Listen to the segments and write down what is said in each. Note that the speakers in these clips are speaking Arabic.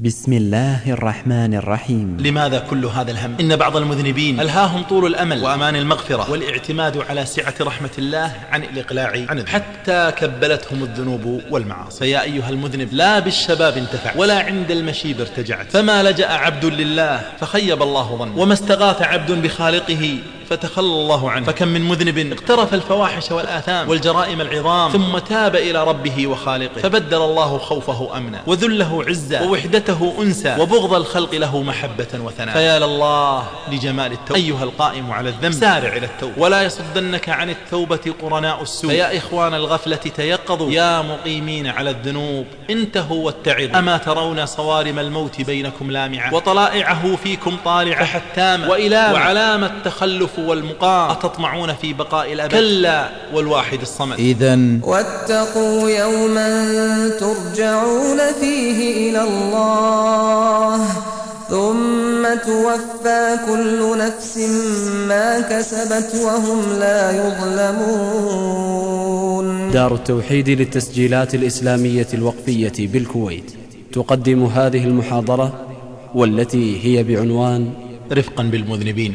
بسم الله الرحمن الرحيم. لماذا كل هذا الهم؟ إن بعض المذنبين ألهاهم طول الأمل وأمان المغفرة والاعتماد على سعة رحمة الله عن الإقلاع عن حتى كبلتهم الذنوب والمعاصي. فيا أيها المذنب لا بالشباب انتفع ولا عند المشيب ارتجعت. فما لجأ عبد لله فخيب الله ظن. وما استغاث عبد بخالقه فتخلى الله عنه. فكم من مذنب اقترف الفواحش والآثام والجرائم العظام ثم تاب إلى ربه وخالقه. فبدل الله خوفه أمنا وذله عزا ووحدته أنسا وبغض الخلق له محبة وثناء. فيا لله لجمال التوبة أيها القائم على الذنب سارع إلى التوبة. ولا يصدنك عن التوبة قرناء السوء. فيا إخوان الغفلة تيقظوا. يا مقيمين على الذنوب. انتهوا واتعظوا. أما ترون صوارم الموت بينكم لامعة. وطلائعه فيكم طالعة. حتامة وإلى وعلامة والمقام. أتطمعون في بقاء الأبد؟ كلا والواحد الصمد. إذا واتقوا يوما ترجعون فيه إلى الله ثم توفى كل نفس ما كسبت وهم لا يظلمون. دار التوحيد للتسجيلات الإسلامية الوقفية بالكويت. تقدم هذه المحاضرة والتي هي بعنوان رفقا بالمذنبين.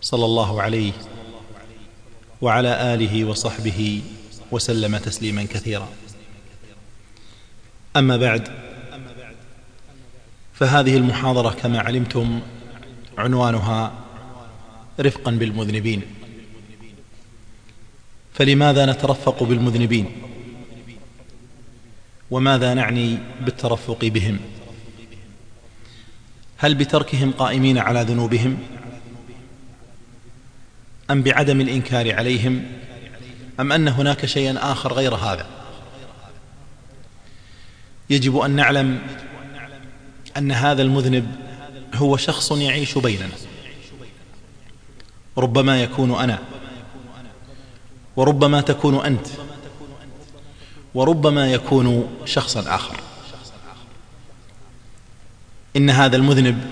صلى الله عليه وعلى آله وصحبه وسلم تسليما كثيرا. أما بعد فهذه المحاضرة كما علمتم عنوانها رفقا بالمذنبين. فلماذا نترفق بالمذنبين؟ وماذا نعني بالترفق بهم؟ هل بتركهم قائمين على ذنوبهم؟ أم بعدم الإنكار عليهم أم أن هناك شيئا آخر غير هذا؟ يجب أن نعلم أن هذا المذنب هو شخص يعيش بيننا. ربما يكون أنا وربما تكون أنت وربما يكون شخصا آخر. إن هذا المذنب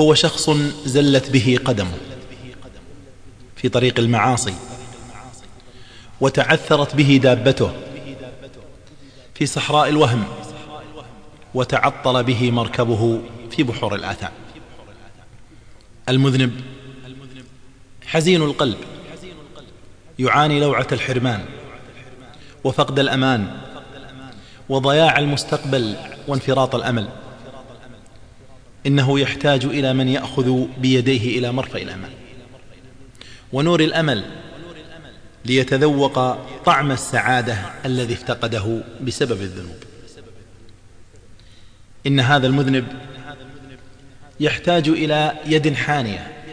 هو شخص زلت به قدمه. في طريق المعاصي وتعثرت به دابته في صحراء الوهم وتعطل به مركبه في بحور الآثام. المذنب حزين القلب يعاني لوعة الحرمان وفقد الأمان وضياع المستقبل وانفراط الأمل. إنه يحتاج إلى من يأخذ بيديه إلى مرفأ الأمان. ونور الأمل ليتذوق طعم السعادة الذي افتقده بسبب الذنوب. إن هذا المذنب يحتاج إلى يد حانية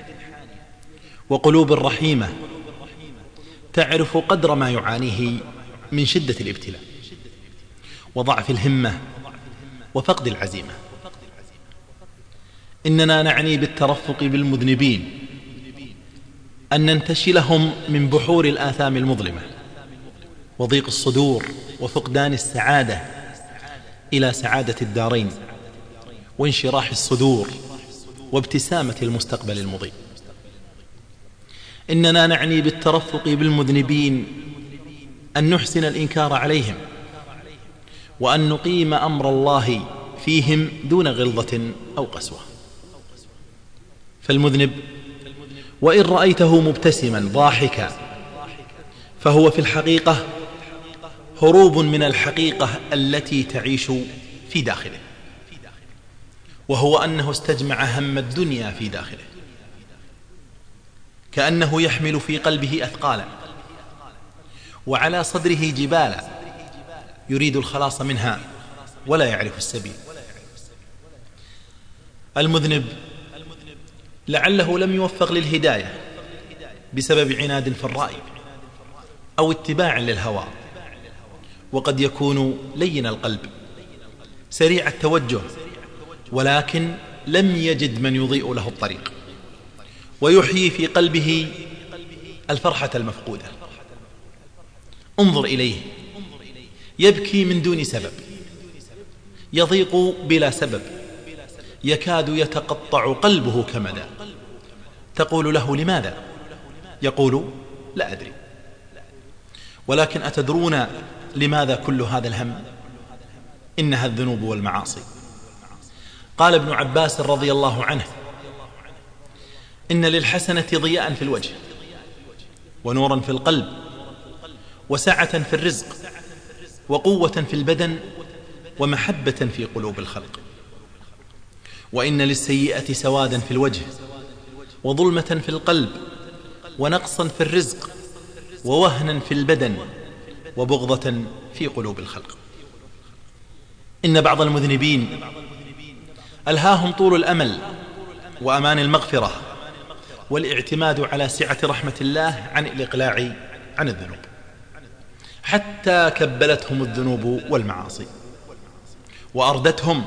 وقلوب رحيمة تعرف قدر ما يعانيه من شدة الابتلاء وضعف الهمة وفقد العزيمة. إننا نعني بالترفق بالمذنبين أن ننتشلهم من بحور الآثام المظلمة وضيق الصدور وفقدان السعادة إلى سعادة الدارين وانشراح الصدور وابتسامة المستقبل المضيء. إننا نعني بالترفق بالمذنبين أن نحسن الإنكار عليهم وأن نقيم أمر الله فيهم دون غلظة أو قسوة. فالمذنب وإن رأيته مبتسما ضاحكا. فهو في الحقيقة هروب من الحقيقة التي تعيش في داخله. وهو أنه استجمع هم الدنيا في داخله. كأنه يحمل في قلبه أثقالا. وعلى صدره جبالا. يريد الخلاص منها ولا يعرف السبيل. المذنب لعله لم يوفق للهداية بسبب عناد في الرأي أو اتباع للهوى. وقد يكون لين القلب سريع التوجه ولكن لم يجد من يضيء له الطريق. ويحيي في قلبه الفرحة المفقودة. انظر إليه يبكي من دون سبب يضيق بلا سبب يكاد يتقطع قلبه كمدا تقول له لماذا؟ يقول لا أدري. ولكن أتدرون لماذا كل هذا الهم؟ إنها الذنوب والمعاصي. قال ابن عباس رضي الله عنه إن للحسنة ضياء في الوجه ونورا في القلب وسعة في الرزق وقوة في البدن ومحبة في قلوب الخلق. وإن للسيئة سوادا في الوجه وظلمة في القلب ونقصا في الرزق ووهنا في البدن وبغضة في قلوب الخلق. إن بعض المذنبين ألهاهم طول الأمل وأمان المغفرة والاعتماد على سعة رحمة الله عن الإقلاع عن الذنوب. حتى كبلتهم الذنوب والمعاصي وأردتهم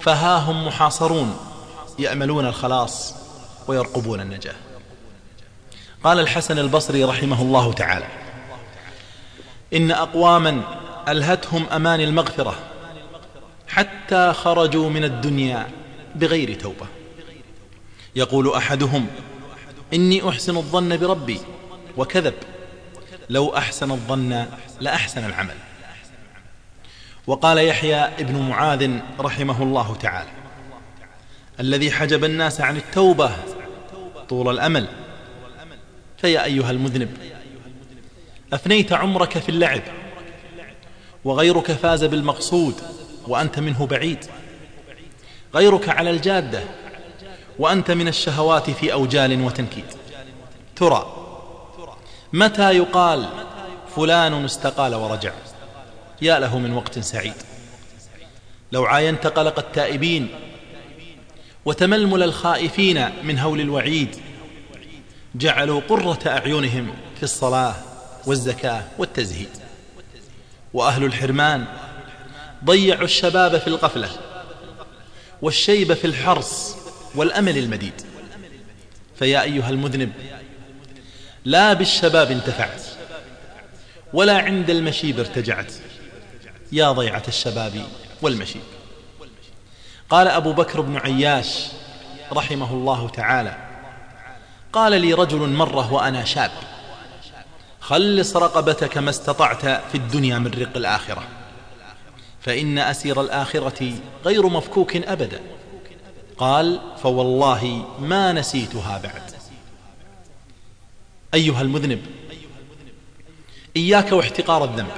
فها هم محاصرون يأملون الخلاص ويرقبون النجاة. قال الحسن البصري رحمه الله تعالى إن أقواما ألهتهم أمان المغفرة حتى خرجوا من الدنيا بغير توبة. يقول أحدهم إني أحسن الظن بربي وكذب لو أحسن الظن لأحسن العمل. وقال يحيى ابن معاذ رحمه الله تعالى الذي حجب الناس عن التوبة طول الأمل. فيا أيها المذنب أفنيت عمرك في اللعب وغيرك فاز بالمقصود وأنت منه بعيد. غيرك على الجادة وأنت من الشهوات في أوجال وتنكيد. ترى متى يقال فلان استقال ورجع؟ يا له من وقت سعيد. لو عاينت قلق التائبين وتململ الخائفين من هول الوعيد. جعلوا قرة أعينهم في الصلاة والزكاة والتزهيد. وأهل الحرمان ضيعوا الشباب في الغفلة والشيب في الحرص والأمل المديد. فيا أيها المذنب لا بالشباب انتفعت ولا عند المشيب ارتجعت. يا ضيعة الشباب والمشيب. قال أبو بكر بن عياش رحمه الله تعالى قال لي رجل مرة وأنا شاب خلص رقبتك ما استطعت في الدنيا من رق الآخرة فإن أسير الآخرة غير مفكوك أبدا قال فوالله ما نسيتها بعد. أيها المذنب إياك واحتقار الذنب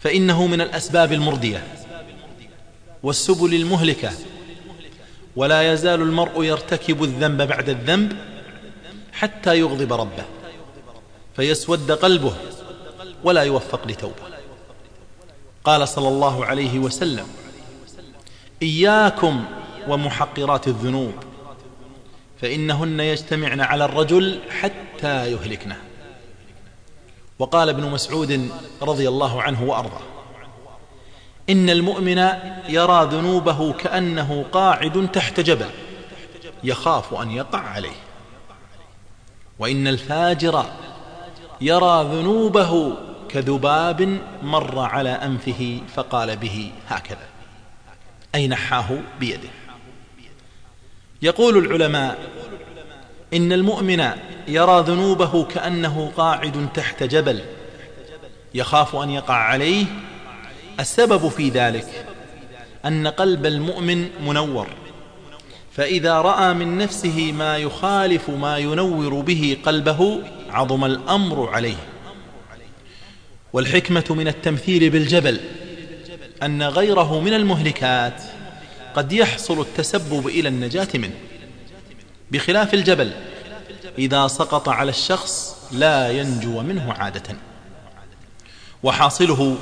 فإنه من الأسباب المردية والسبل المهلكة. ولا يزال المرء يرتكب الذنب بعد الذنب حتى يغضب ربه فيسود قلبه ولا يوفق لتوبة. قال صلى الله عليه وسلم إياكم ومحقرات الذنوب فإنهن يجتمعن على الرجل حتى يهلكنه. وقال ابن مسعود رضي الله عنه وأرضاه إن المؤمن يرى ذنوبه كأنه قاعد تحت جبل يخاف أن يقع عليه. وإن الفاجر يرى ذنوبه كذباب مر على أنفه فقال به هكذا. أي نحاه بيده. يقول العلماء إن المؤمن يرى ذنوبه كأنه قاعد تحت جبل يخاف أن يقع عليه السبب في ذلك أن قلب المؤمن منور فإذا رأى من نفسه ما يخالف ما ينور به قلبه عظم الأمر عليه. والحكمة من التمثيل بالجبل أن غيره من المهلكات قد يحصل التسبب إلى النجاة منه. بخلاف الجبل إذا سقط على الشخص لا ينجو منه عادة. وحاصله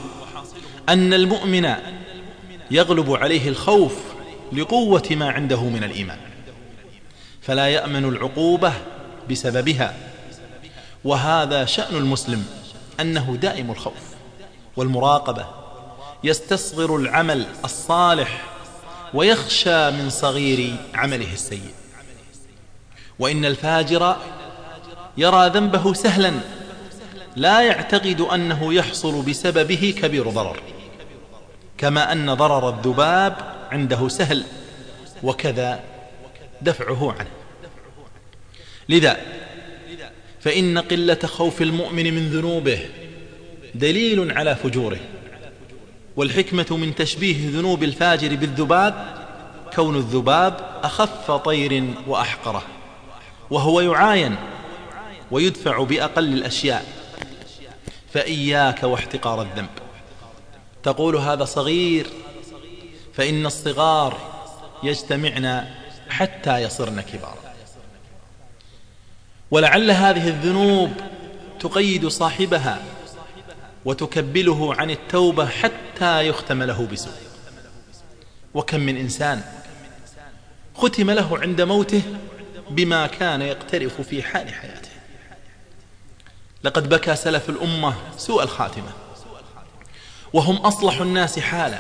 أن المؤمن يغلب عليه الخوف لقوة ما عنده من الإيمان فلا يأمن العقوبة بسببها وهذا شأن المسلم أنه دائم الخوف والمراقبة يستصغر العمل الصالح ويخشى من صغير عمله السيء وإن الفاجر يرى ذنبه سهلا لا يعتقد أنه يحصل بسببه كبير ضرر. كما أن ضرر الذباب عنده سهل وكذا دفعه عنه. لذا فإن قلة خوف المؤمن من ذنوبه دليل على فجوره والحكمة من تشبيه ذنوب الفاجر بالذباب كون الذباب أخف طير وأحقره وهو يعاين ويدفع بأقل الأشياء. فإياك واحتقار الذنب. تقول هذا صغير فإن الصغار يجتمعن حتى يصرن كبارا ولعل هذه الذنوب تقيد صاحبها وتكبله عن التوبة حتى يختم له بسوء. وكم من إنسان ختم له عند موته بما كان يقترف في حال حياته. لقد بكى سلف الأمة سوء الخاتمة. وهم أصلح الناس حالا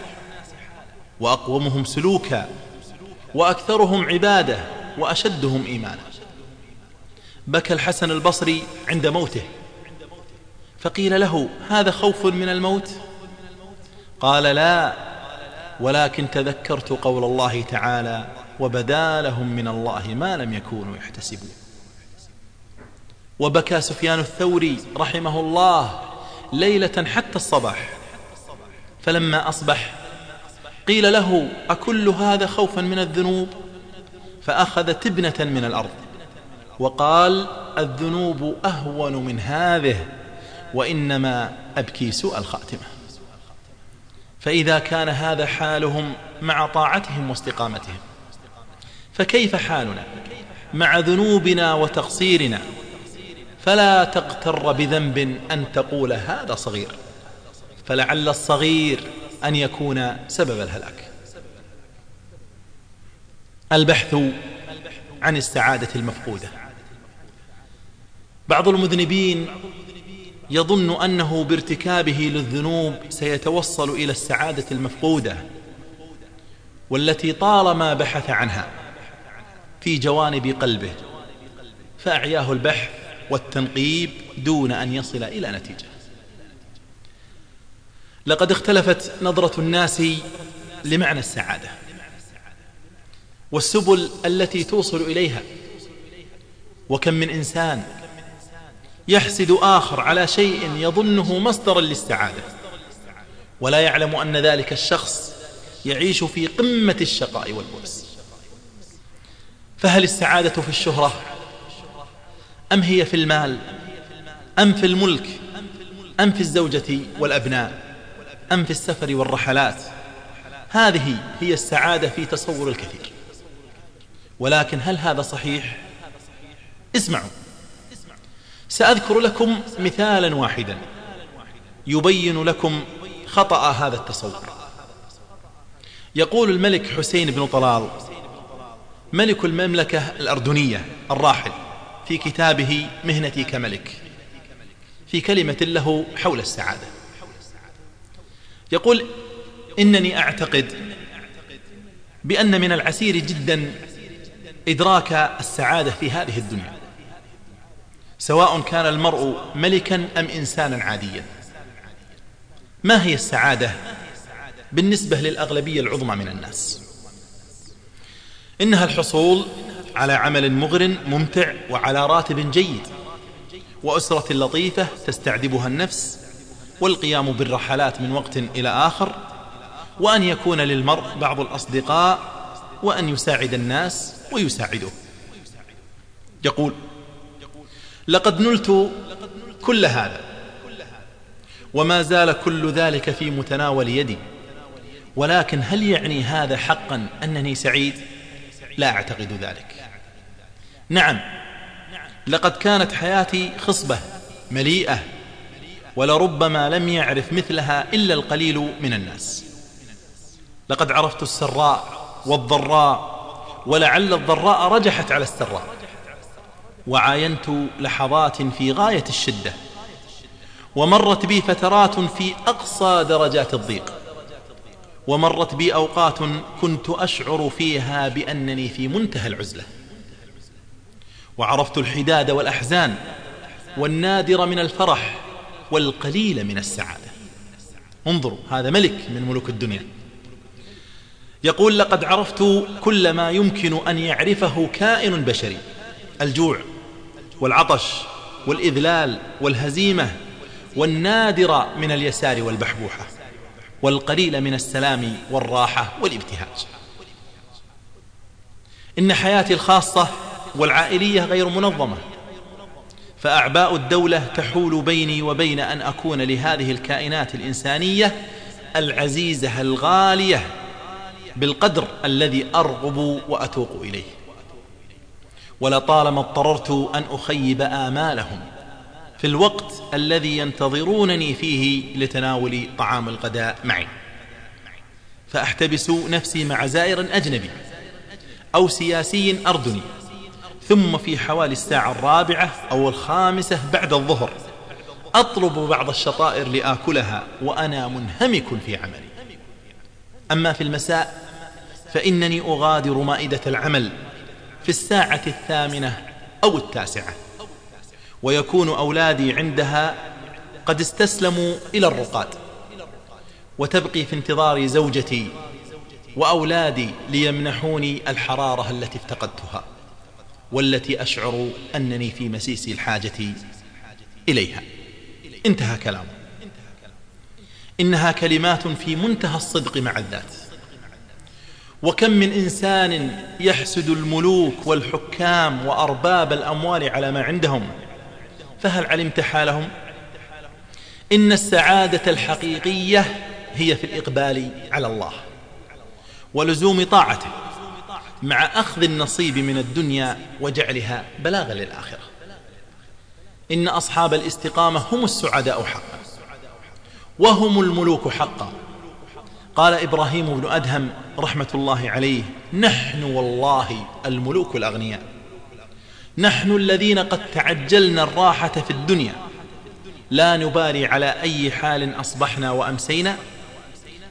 وأقومهم سلوكا وأكثرهم عبادة وأشدهم إيمانا. بكى الحسن البصري عند موته فقيل له هذا خوف من الموت؟ قال لا ولكن تذكرت قول الله تعالى وبدا لهم من الله ما لم يكونوا يحتسبون. وبكى سفيان الثوري رحمه الله ليلة حتى الصباح فلما أصبح قيل له أكل هذا خوفا من الذنوب؟ فأخذ تبنة من الأرض وقال الذنوب أهون من هذه وإنما أبكي سوء الخاتمة. فإذا كان هذا حالهم مع طاعتهم واستقامتهم فكيف حالنا مع ذنوبنا وتقصيرنا؟ فلا تغتر بذنب أن تقول هذا صغير. فلعل الصغير أن يكون سبب الهلاك. البحث عن السعادة المفقودة. بعض المذنبين يظن أنه بارتكابه للذنوب سيتوصل إلى السعادة المفقودة والتي طالما بحث عنها في جوانب قلبه فأعياه البحث والتنقيب دون أن يصل إلى نتيجة. لقد اختلفت نظرة الناس لمعنى السعادة والسبل التي توصل إليها وكم من إنسان يحسد آخر على شيء يظنه مصدرا للسعادة ولا يعلم أن ذلك الشخص يعيش في قمة الشقاء والبؤس. فهل السعادة في الشهرة أم هي في المال أم في الملك أم في الزوجة والأبناء؟ أم في السفر والرحلات. هذه هي السعادة في تصور الكثير. ولكن هل هذا صحيح؟ اسمعوا. سأذكر لكم مثالا واحدا يبين لكم خطأ هذا التصور. يقول الملك حسين بن طلال ملك المملكة الأردنية الراحل في كتابه مهنتي كملك في كلمة له حول السعادة. يقول إنني أعتقد بأن من العسير جدا إدراك السعادة في هذه الدنيا سواء كان المرء ملكا أم إنسانا عاديا. ما هي السعادة بالنسبة للأغلبية العظمى من الناس؟ إنها الحصول على عمل مغر ممتع وعلى راتب جيد وأسرة لطيفة تستعذبها النفس والقيام بالرحلات من وقت إلى آخر وأن يكون للمرء بعض الأصدقاء وأن يساعد الناس ويساعده. يقول لقد نلت كل هذا وما زال كل ذلك في متناول يدي ولكن هل يعني هذا حقا أنني سعيد؟ لا أعتقد ذلك. نعم لقد كانت حياتي خصبة مليئة ولربما لم يعرف مثلها إلا القليل من الناس. لقد عرفت السراء والضراء ولعل الضراء رجحت على السراء. وعاينت لحظات في غاية الشدة ومرت بي فترات في أقصى درجات الضيق. ومرت بي أوقات كنت أشعر فيها بأنني في منتهى العزلة. وعرفت الحداد والأحزان والنادر من الفرح والقليل من السعادة. انظروا هذا ملك من ملوك الدنيا. يقول لقد عرفت كل ما يمكن أن يعرفه كائن بشري الجوع والعطش والإذلال والهزيمة والنادر من اليسار والبحبوحة والقليل من السلام والراحة والابتهاج. إن حياتي الخاصة والعائلية غير منظمة. فأعباء الدولة تحول بيني وبين أن أكون لهذه الكائنات الإنسانية العزيزة الغالية بالقدر الذي أرغب وأتوق إليه. ولطالما اضطررت أن أخيب آمالهم في الوقت الذي ينتظرونني فيه لتناول طعام الغداء معي. فأحتبس نفسي مع زائر أجنبي أو سياسي أردني ثم في حوالي الساعة الرابعة أو الخامسة بعد الظهر. أطلب بعض الشطائر لآكلها وأنا منهمك في عملي. أما في المساء فإنني أغادر مائدة العمل في الساعة الثامنة أو التاسعة. ويكون أولادي عندها قد استسلموا إلى الرقاد. وتبقي في انتظار زوجتي وأولادي ليمنحوني الحرارة التي افتقدتها. والتي أشعر أنني في مسيس الحاجة إليها. انتهى كلامه إنها كلمات في منتهى الصدق مع الذات. وكم من إنسان يحسد الملوك والحكام وأرباب الأموال على ما عندهم فهل علمت حالهم؟ إن السعادة الحقيقية هي في الإقبال على الله ولزوم طاعته. مع أخذ النصيب من الدنيا وجعلها بلاغا للآخرة. إن أصحاب الاستقامة هم السعداء حقا وهم الملوك حقا. قال إبراهيم بن أدهم رحمة الله عليه نحن والله الملوك الأغنياء. نحن الذين قد تعجلنا الراحة في الدنيا. لا نبالي على أي حال أصبحنا وأمسينا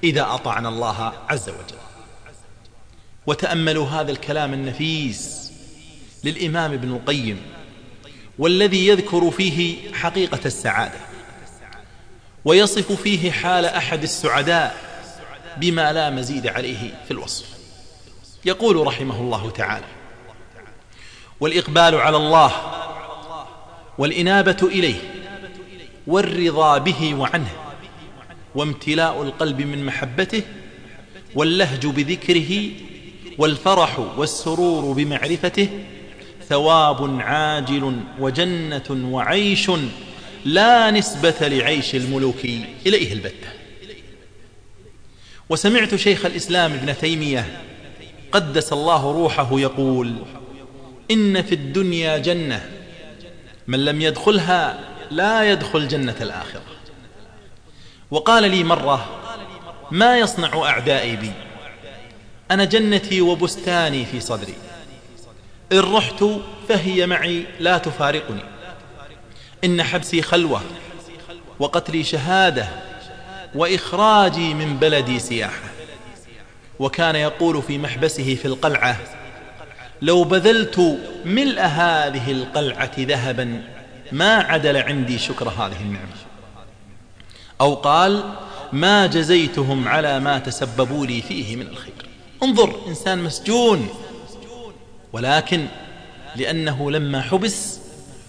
إذا أطعنا الله عز وجل. وتأملوا هذا الكلام النفيس للإمام ابن القيم والذي يذكر فيه حقيقة السعادة ويصف فيه حال أحد السعداء بما لا مزيد عليه في الوصف. يقول رحمه الله تعالى والإقبال على الله والإنابة إليه والرضا به وعنه وامتلاء القلب من محبته واللهج بذكره والفرح والسرور بمعرفته ثواب عاجل وجنة وعيش لا نسبة لعيش الملوك إليه البتة. وسمعت شيخ الإسلام ابن تيمية قدس الله روحه يقول إن في الدنيا جنة من لم يدخلها لا يدخل جنة الآخرة. وقال لي مرة ما يصنع أعدائي بي؟ أنا جنتي وبستاني في صدري. إن رحت فهي معي لا تفارقني. إن حبسي خلوة وقتلي شهادة وإخراجي من بلدي سياحة. وكان يقول في محبسه في القلعة لو بذلت ملء هذه القلعة ذهبا ما عدل عندي شكر هذه النعمة. أو قال ما جزيتهم على ما تسببوا لي فيه من الخير. انظر إنسان مسجون. ولكن لأنه لما حبس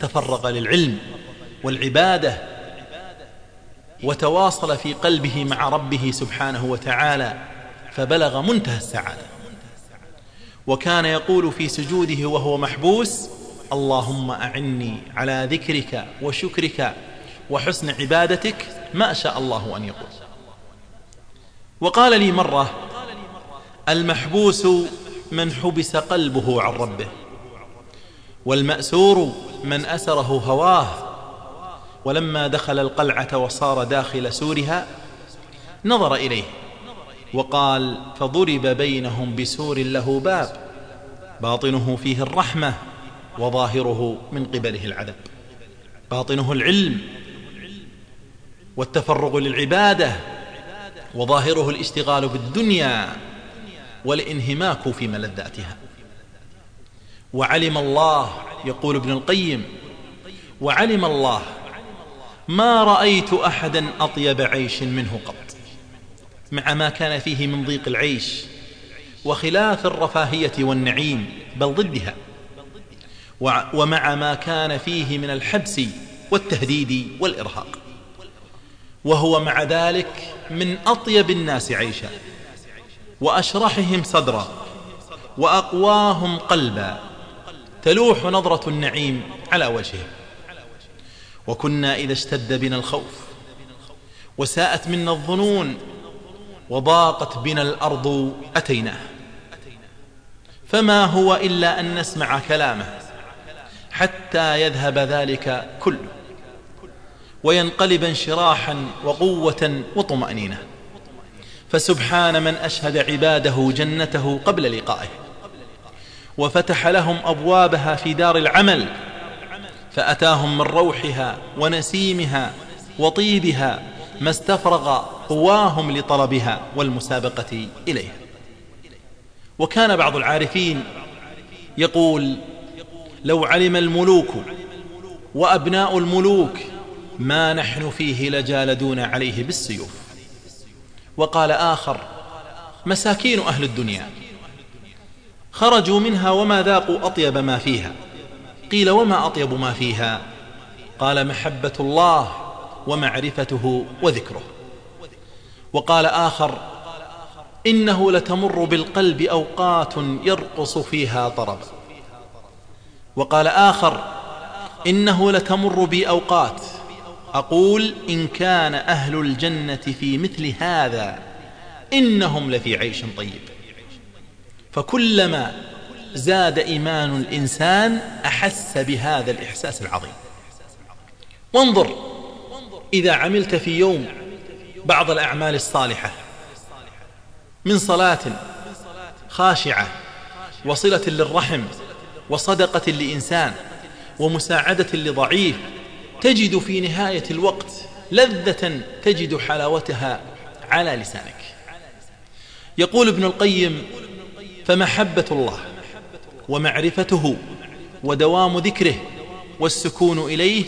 تفرغ للعلم والعبادة وتواصل في قلبه مع ربه سبحانه وتعالى فبلغ منتهى السعادة. وكان يقول في سجوده وهو محبوس اللهم أعني على ذكرك وشكرك وحسن عبادتك ما شاء الله أن يقول. وقال لي مرة المحبوس من حبس قلبه عن ربه والمأسور من أسره هواه. ولما دخل القلعة وصار داخل سورها نظر إليه وقال فضرب بينهم بسور له باب باطنه فيه الرحمة وظاهره من قبله العذاب. باطنه العلم والتفرغ للعبادة وظاهره الاشتغال بالدنيا. والانهماك في ملذاتها. وعلم الله يقول ابن القيم وعلم الله ما رأيت أحدا أطيب عيش منه قط مع ما كان فيه من ضيق العيش وخلاف الرفاهية والنعيم بل ضدها. ومع ما كان فيه من الحبس والتهديد والإرهاق. وهو مع ذلك من أطيب الناس عيشا. وأشرحهم صدرا وأقواهم قلبا تلوح نظرة النعيم على وجهه. وكنا إذا اشتد بنا الخوف وساءت منا الظنون وضاقت بنا الأرض أتيناه. فما هو إلا أن نسمع كلامه حتى يذهب ذلك كله وينقلب انشراحا وقوة وطمأنينة. فسبحان من أشهد عباده جنته قبل لقائه. وفتح لهم أبوابها في دار العمل فأتاهم من روحها ونسيمها وطيبها ما استفرغ قواهم لطلبها والمسابقة إليها. وكان بعض العارفين يقول لو علم الملوك وأبناء الملوك ما نحن فيه لجالدون عليه بالسيوف. وقال آخر مساكين أهل الدنيا. خرجوا منها وما ذاقوا أطيب ما فيها. قيل وما أطيب ما فيها؟ قال محبة الله ومعرفته وذكره. وقال آخر إنه لتمر بالقلب أوقات يرقص فيها طرب. وقال آخر إنه لتمر بي أوقات أقول إن كان أهل الجنة في مثل هذا إنهم لفي عيش طيب. فكلما زاد إيمان الإنسان أحس بهذا الإحساس العظيم. وانظر إذا عملت في يوم بعض الأعمال الصالحة من صلاة خاشعة وصلة للرحم وصدقة لإنسان ومساعدة لضعيف تجد في نهاية الوقت لذة تجد حلاوتها على لسانك. يقول ابن القيم فمحبة الله ومعرفته ودوام ذكره والسكون إليه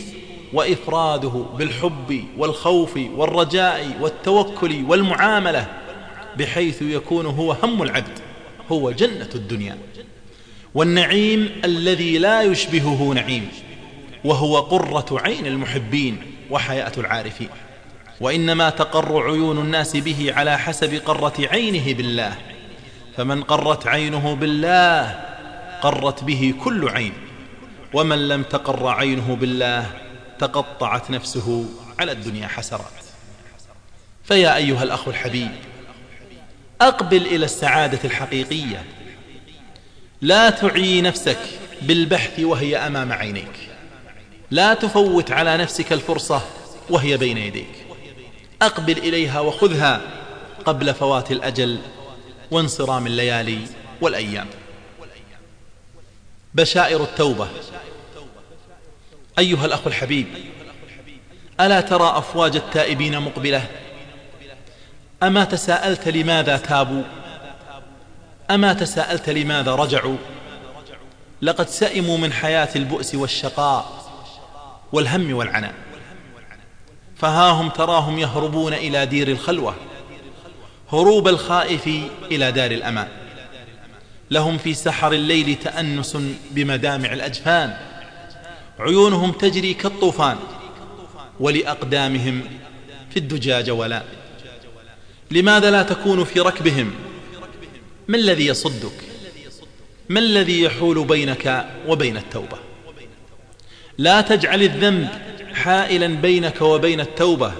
وإفراده بالحب والخوف والرجاء والتوكل والمعاملة بحيث يكون هو هم العبد هو جنة الدنيا. والنعيم الذي لا يشبهه نعيم. وهو قرة عين المحبين وحياة العارفين. وإنما تقر عيون الناس به على حسب قرة عينه بالله. فمن قرت عينه بالله قرت به كل عين. ومن لم تقر عينه بالله تقطعت نفسه على الدنيا حسرات. فيا أيها الأخ الحبيب أقبل إلى السعادة الحقيقية. لا تعي نفسك بالبحث وهي أمام عينيك. لا تفوت على نفسك الفرصة وهي بين يديك. أقبل إليها وخذها قبل فوات الأجل وانصرام الليالي والأيام. بشائر التوبة. أيها الأخ الحبيب ألا ترى أفواج التائبين مقبلة؟ أما تساءلت لماذا تابوا؟ أما تساءلت لماذا رجعوا؟ لقد سئموا من حياة البؤس والشقاء. والهم والعناء. فها هم تراهم يهربون إلى دير الخلوة هروب الخائف إلى دار الأمان. لهم في سحر الليل تأنس بمدامع الأجفان عيونهم تجري كالطوفان ولأقدامهم في الدجى جولان لماذا لا تكون في ركبهم؟ ما الذي يصدك؟ ما الذي يحول بينك وبين التوبة؟ لا تجعل الذنب حائلا بينك وبين التوبة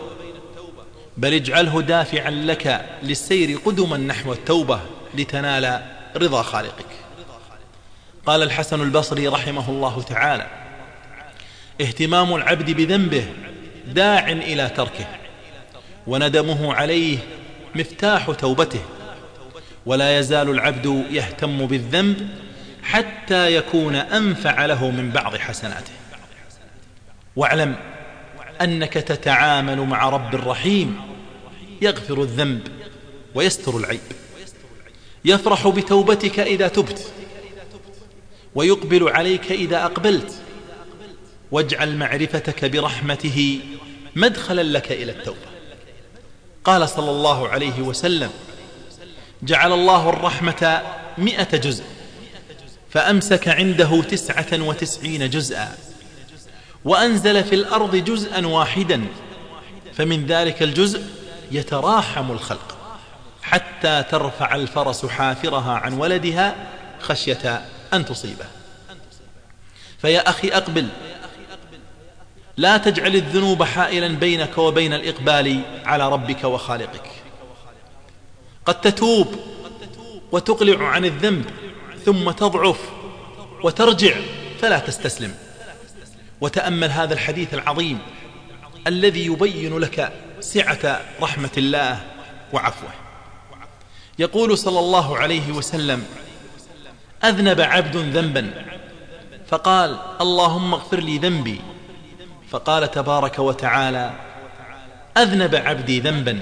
بل اجعله دافعا لك للسير قدما نحو التوبة لتنال رضا خالقك. قال الحسن البصري رحمه الله تعالى اهتمام العبد بذنبه داع إلى تركه وندمه عليه مفتاح توبته ولا يزال العبد يهتم بالذنب حتى يكون أنفع له من بعض حسناته. واعلم أنك تتعامل مع رب رحيم يغفر الذنب ويستر العيب. يفرح بتوبتك إذا تبت ويقبل عليك إذا أقبلت. واجعل معرفتك برحمته مدخلا لك إلى التوبة. قال صلى الله عليه وسلم جعل الله الرحمة مئة جزء فأمسك عنده تسعة وتسعين جزءا. وأنزل في الأرض جزءا واحدا فمن ذلك الجزء يتراحم الخلق حتى ترفع الفرس حافرها عن ولدها خشية أن تصيبه. فيا أخي أقبل لا تجعل الذنوب حائلا بينك وبين الإقبال على ربك وخالقك. قد تتوب وتقلع عن الذنب ثم تضعف وترجع فلا تستسلم. وتأمل هذا الحديث العظيم الذي يبين لك سعة رحمة الله وعفوه. يقول صلى الله عليه وسلم أذنب عبد ذنبا. فقال اللهم اغفر لي ذنبي. فقال تبارك وتعالى أذنب عبدي ذنبا.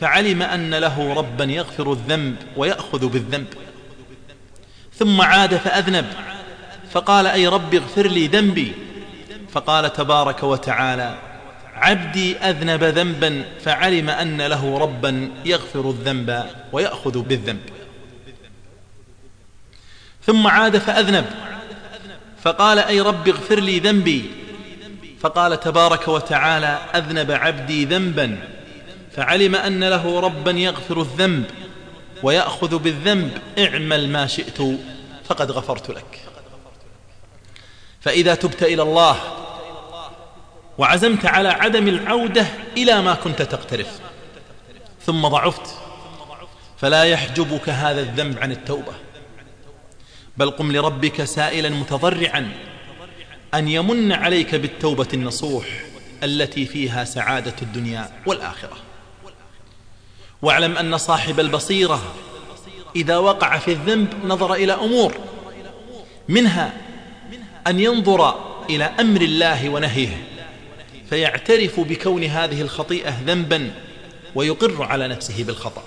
فعلم أن له ربا يغفر الذنب ويأخذ بالذنب. ثم عاد فأذنب. فقال أي رب اغفر لي ذنبي. فقال تبارك وتعالى عبدي أذنب ذنبا فعلم أن له ربا يغفر الذنب ويأخذ بالذنب. ثم عاد فأذنب فقال أي رب اغفر لي ذنبي. فقال تبارك وتعالى أذنب عبدي ذنبا فعلم أن له ربا يغفر الذنب ويأخذ بالذنب اعمل ما شئت فقد غفرت لك. فإذا تبت إلى الله وعزمت على عدم العودة إلى ما كنت تقترف. ثم ضعفت. فلا يحجبك هذا الذنب عن التوبة. بل قم لربك سائلا متضرعا أن يمن عليك بالتوبة النصوح التي فيها سعادة الدنيا والآخرة. واعلم أن صاحب البصيرة إذا وقع في الذنب نظر إلى أمور منها أن ينظر إلى أمر الله ونهيه. فيعترف بكون هذه الخطيئة ذنبا ويقر على نفسه بالخطأ.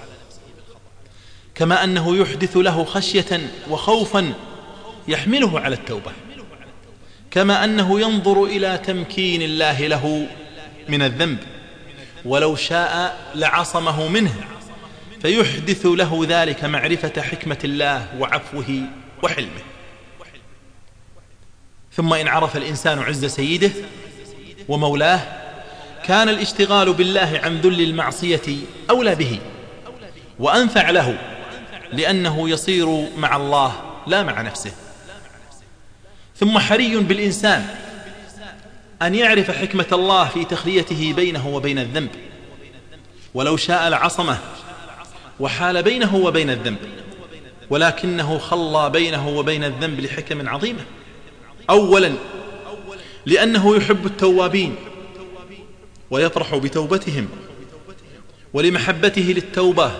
كما أنه يحدث له خشية وخوفا يحمله على التوبة. كما أنه ينظر إلى تمكين الله له من الذنب. ولو شاء لعصمه منه. فيحدث له ذلك معرفة حكمة الله وعفوه وحلمه. ثم إن عرف الإنسان عز سيده ومولاه كان الاشتغال بالله عن ذل المعصية أولى به وأنفع له لأنه يصير مع الله لا مع نفسه. ثم حري بالإنسان أن يعرف حكمة الله في تخليته بينه وبين الذنب. ولو شاء لعصمه وحال بينه وبين الذنب ولكنه خلى بينه وبين الذنب لحكم عظيمة. أولا لأنه يحب التوابين ويفرح بتوبتهم ولمحبته للتوبة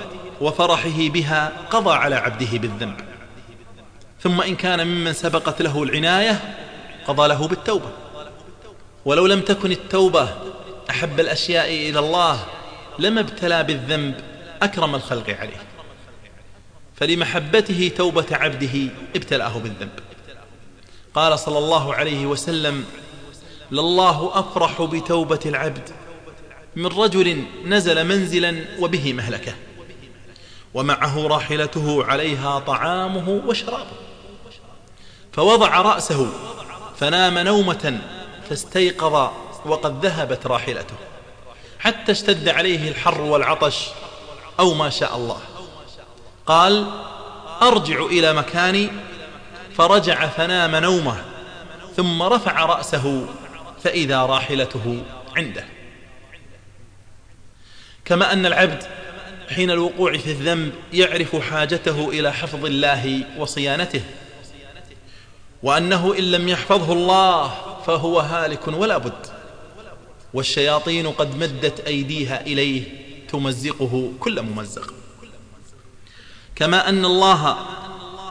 وفرحه بها قضى على عبده بالذنب. ثم إن كان ممن سبقت له العناية قضى له بالتوبة. ولو لم تكن التوبة أحب الأشياء إلى الله لما ابتلى بالذنب أكرم الخلق عليه. فلمحبته توبة عبده ابتلأه بالذنب. قال صلى الله عليه وسلم لله أفرح بتوبة العبد. من رجل نزل منزلا وبه مهلكة. ومعه راحلته عليها طعامه وشرابه. فوضع رأسه فنام نومة فاستيقظ وقد ذهبت راحلته. حتى اشتد عليه الحر والعطش أو ما شاء الله. قال أرجع إلى مكاني. فرجع فنام نومة ثم رفع رأسه فإذا راحلته عنده. كما أن العبد حين الوقوع في الذنب يعرف حاجته إلى حفظ الله وصيانته وأنه إن لم يحفظه الله فهو هالك ولا بد والشياطين قد مدت أيديها إليه تمزقه كل ممزق. كما أن الله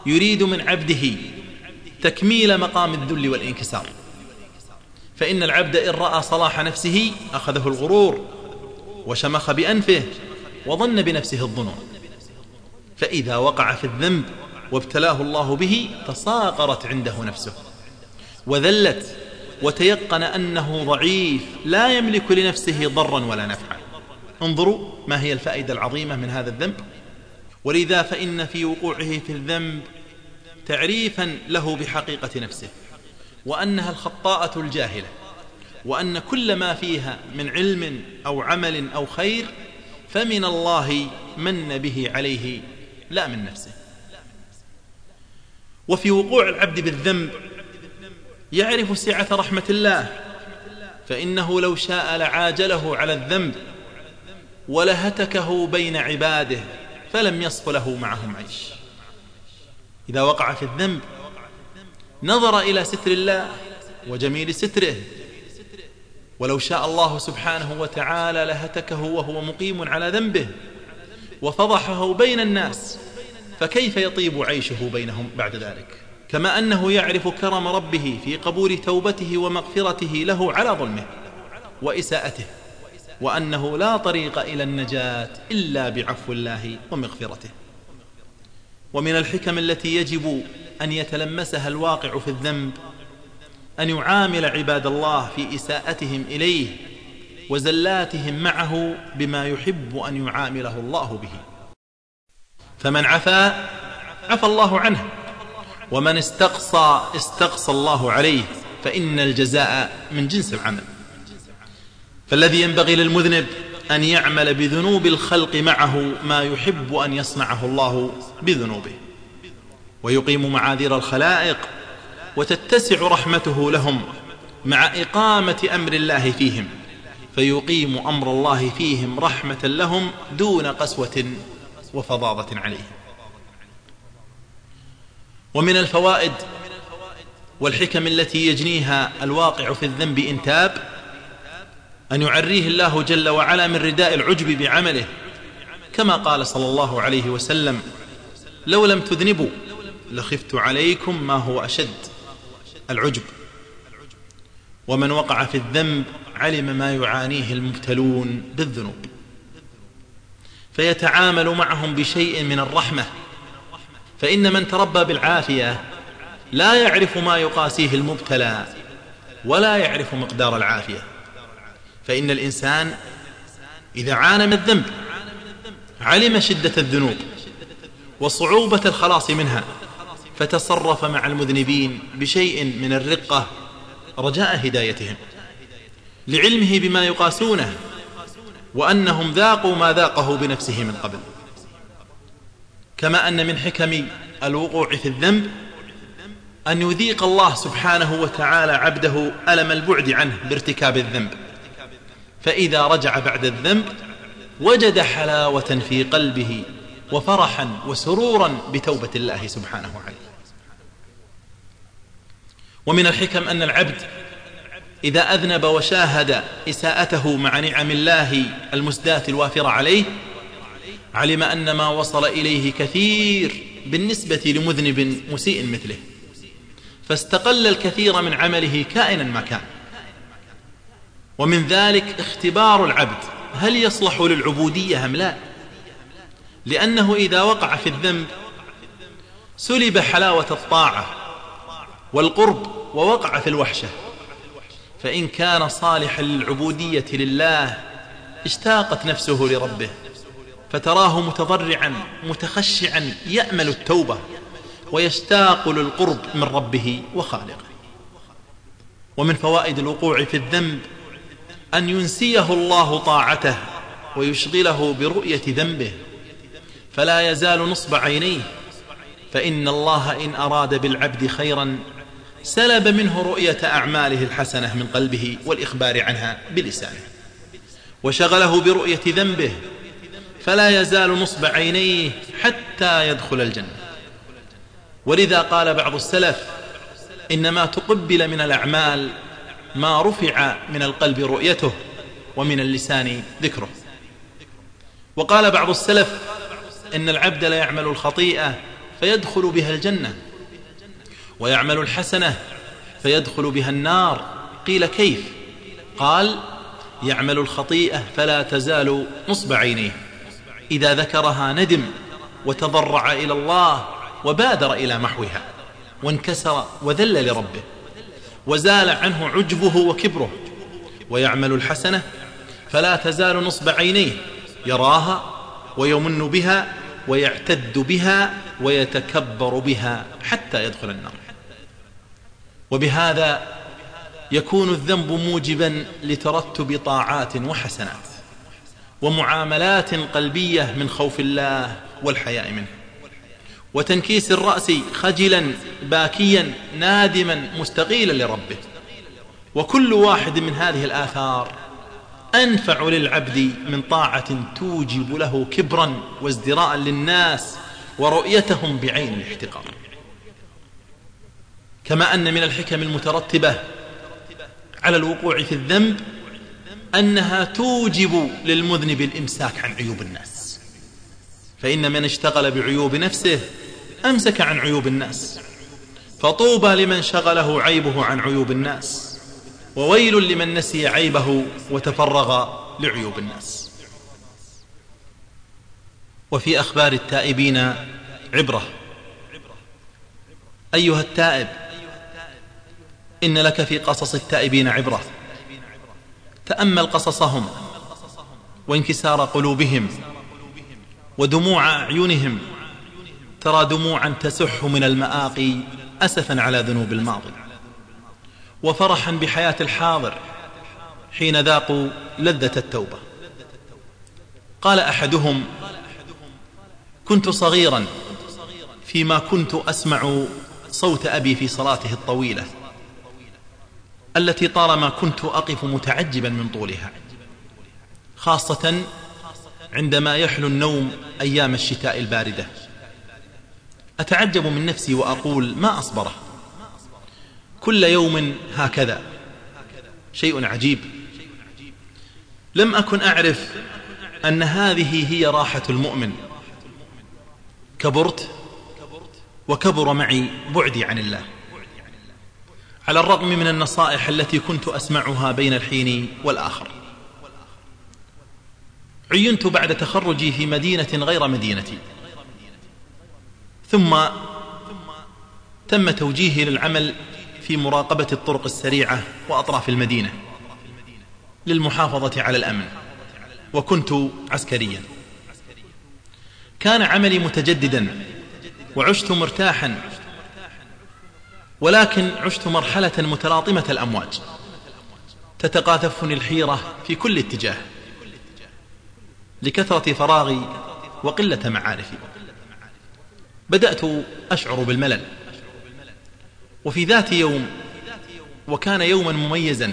يريد من عبده تكميل مقام الذل والانكسار. فإن العبد إن رأى صلاح نفسه أخذه الغرور وشمخ بأنفه وظن بنفسه الظنون. فإذا وقع في الذنب وابتلاه الله به تصاغرت عنده نفسه. وذلت وتيقن أنه ضعيف لا يملك لنفسه ضرا ولا نفعا. انظروا ما هي الفائدة العظيمة من هذا الذنب. ولذا فإن في وقوعه في الذنب تعريفا له بحقيقة نفسه. وأنها الخطاءة الجاهلة وأن كل ما فيها من علم أو عمل أو خير فمن الله من به عليه لا من نفسه. وفي وقوع العبد بالذنب يعرف سعة رحمة الله فإنه لو شاء لعاجله على الذنب ولهتكه بين عباده فلم يصف له معهم عيش. إذا وقع في الذنب نظر إلى ستر الله وجميل ستره. ولو شاء الله سبحانه وتعالى لهتكه وهو مقيم على ذنبه وفضحه بين الناس فكيف يطيب عيشه بينهم بعد ذلك؟ كما أنه يعرف كرم ربه في قبول توبته ومغفرته له على ظلمه وإساءته وأنه لا طريق إلى النجاة إلا بعفو الله ومغفرته. ومن الحكم التي يجب أن يتلمسها الواقع في الذنب أن يعامل عباد الله في إساءتهم إليه وزلاتهم معه بما يحب أن يعامله الله به. فمن عفا عفى الله عنه ومن استقصى استقصى الله عليه فإن الجزاء من جنس العمل. فالذي ينبغي للمذنب أن يعمل بذنوب الخلق معه ما يحب أن يصنعه الله بذنوبه. ويقيم معاذير الخلائق وتتسع رحمته لهم مع إقامة أمر الله فيهم فيقيم أمر الله فيهم رحمة لهم دون قسوة وفظاظة عليهم. ومن الفوائد والحكم التي يجنيها الواقع في الذنب إن تاب أن يعريه الله جل وعلا من رداء العجب بعمله كما قال صلى الله عليه وسلم لو لم تذنبوا لخفت عليكم ما هو أشد العجب. ومن وقع في الذنب علم ما يعانيه المبتلون بالذنوب. فيتعامل معهم بشيء من الرحمة فإن من تربى بالعافية لا يعرف ما يقاسيه المبتلى ولا يعرف مقدار العافية. فإن الإنسان إذا عانى من الذنب علم شدة الذنوب وصعوبة الخلاص منها. فتصرف مع المذنبين بشيء من الرقة رجاء هدايتهم لعلمه بما يقاسونه وأنهم ذاقوا ما ذاقه بنفسه من قبل. كما أن من حكم الوقوع في الذنب أن يذيق الله سبحانه وتعالى عبده ألم البعد عنه بارتكاب الذنب. فإذا رجع بعد الذنب وجد حلاوة في قلبه وفرحا وسرورا بتوبة الله سبحانه عليه. ومن الحكم أن العبد إذا أذنب وشاهد إساءته مع نعم الله المسداة الوافرة عليه علم أن ما وصل إليه كثير بالنسبة لمذنب مسيء مثله. فاستقل الكثير من عمله كائنا ما كان. ومن ذلك اختبار العبد هل يصلح للعبودية أم لا؟ لأنه إذا وقع في الذنب سلب حلاوة الطاعة والقرب ووقع في الوحشة. فإن كان صالحا للعبودية لله اشتاقت نفسه لربه فتراه متضرعا متخشعا يأمل التوبة ويشتاق للقرب من ربه وخالقه. ومن فوائد الوقوع في الذنب أن ينسيه الله طاعته ويشغله برؤية ذنبه. فلا يزال نصب عينيه فإن الله إن أراد بالعبد خيرا سلب منه رؤية أعماله الحسنة من قلبه والإخبار عنها بلسانه. وشغله برؤية ذنبه فلا يزال نصب عينيه حتى يدخل الجنة. ولذا قال بعض السلف إنما تقبل من الأعمال ما رفع من القلب رؤيته ومن اللسان ذكره. وقال بعض السلف إن العبد لا يعمل الخطيئة فيدخل بها الجنة. ويعمل الحسنة فيدخل بها النار. قيل كيف؟ قال يعمل الخطيئة فلا تزال نصب عينيه. إذا ذكرها ندم وتضرع إلى الله وبادر إلى محوها وانكسر وذل لربه وزال عنه عجبه وكبره. ويعمل الحسنة فلا تزال نصب عينيه. يراها ويمن بها ويعتد بها ويتكبر بها حتى يدخل النار. وبهذا يكون الذنب موجبا لترتب طاعات وحسنات ومعاملات قلبية من خوف الله والحياء منه. وتنكيس الرأس خجلا باكيا نادما مستقيلا لربه. وكل واحد من هذه الآثار أنفع للعبد من طاعة توجب له كبرا وازدراء للناس ورؤيتهم بعين الاحتقار. كما أن من الحكم المترتبة على الوقوع في الذنب أنها توجب للمذنب الإمساك عن عيوب الناس. فإن من اشتغل بعيوب نفسه أمسك عن عيوب الناس. فطوبى لمن شغله عيبه عن عيوب الناس. وويل لمن نسي عيبه وتفرغ لعيوب الناس. وفي أخبار التائبين عبرة. أيها التائب إن لك في قصص التائبين عبرة. تأمل قصصهم وانكسار قلوبهم ودموع أعينهم. ترى دموعا تسح من المآقي أسفا على ذنوب الماضي. وفرحا بحياة الحاضر حين ذاقوا لذة التوبة. قال أحدهم كنت صغيرا فيما كنت أسمع صوت أبي في صلاته الطويلة. التي طالما كنت أقف متعجبا من طولها خاصة عندما يحلو النوم أيام الشتاء الباردة. أتعجب من نفسي وأقول ما أصبره؟ كل يوم هكذا. شيء عجيب. لم أكن أعرف أن هذه هي راحة المؤمن. كبرت وكبر معي بعدي عن الله. على الرغم من النصائح التي كنت أسمعها بين الحين والآخر. عينت بعد تخرجي في مدينة غير مدينتي. ثم تم توجيهي للعمل في مراقبة الطرق السريعة وأطراف المدينة للمحافظة على الأمن وكنت عسكريا. كان عملي متجددا وعشت مرتاحا ولكن عشت مرحلة متلاطمة الأمواج. تتقاذفني الحيرة في كل اتجاه. لكثرة فراغي وقلة معارفي. بدأت أشعر بالملل. وفي ذات يوم وكان يوما مميزا.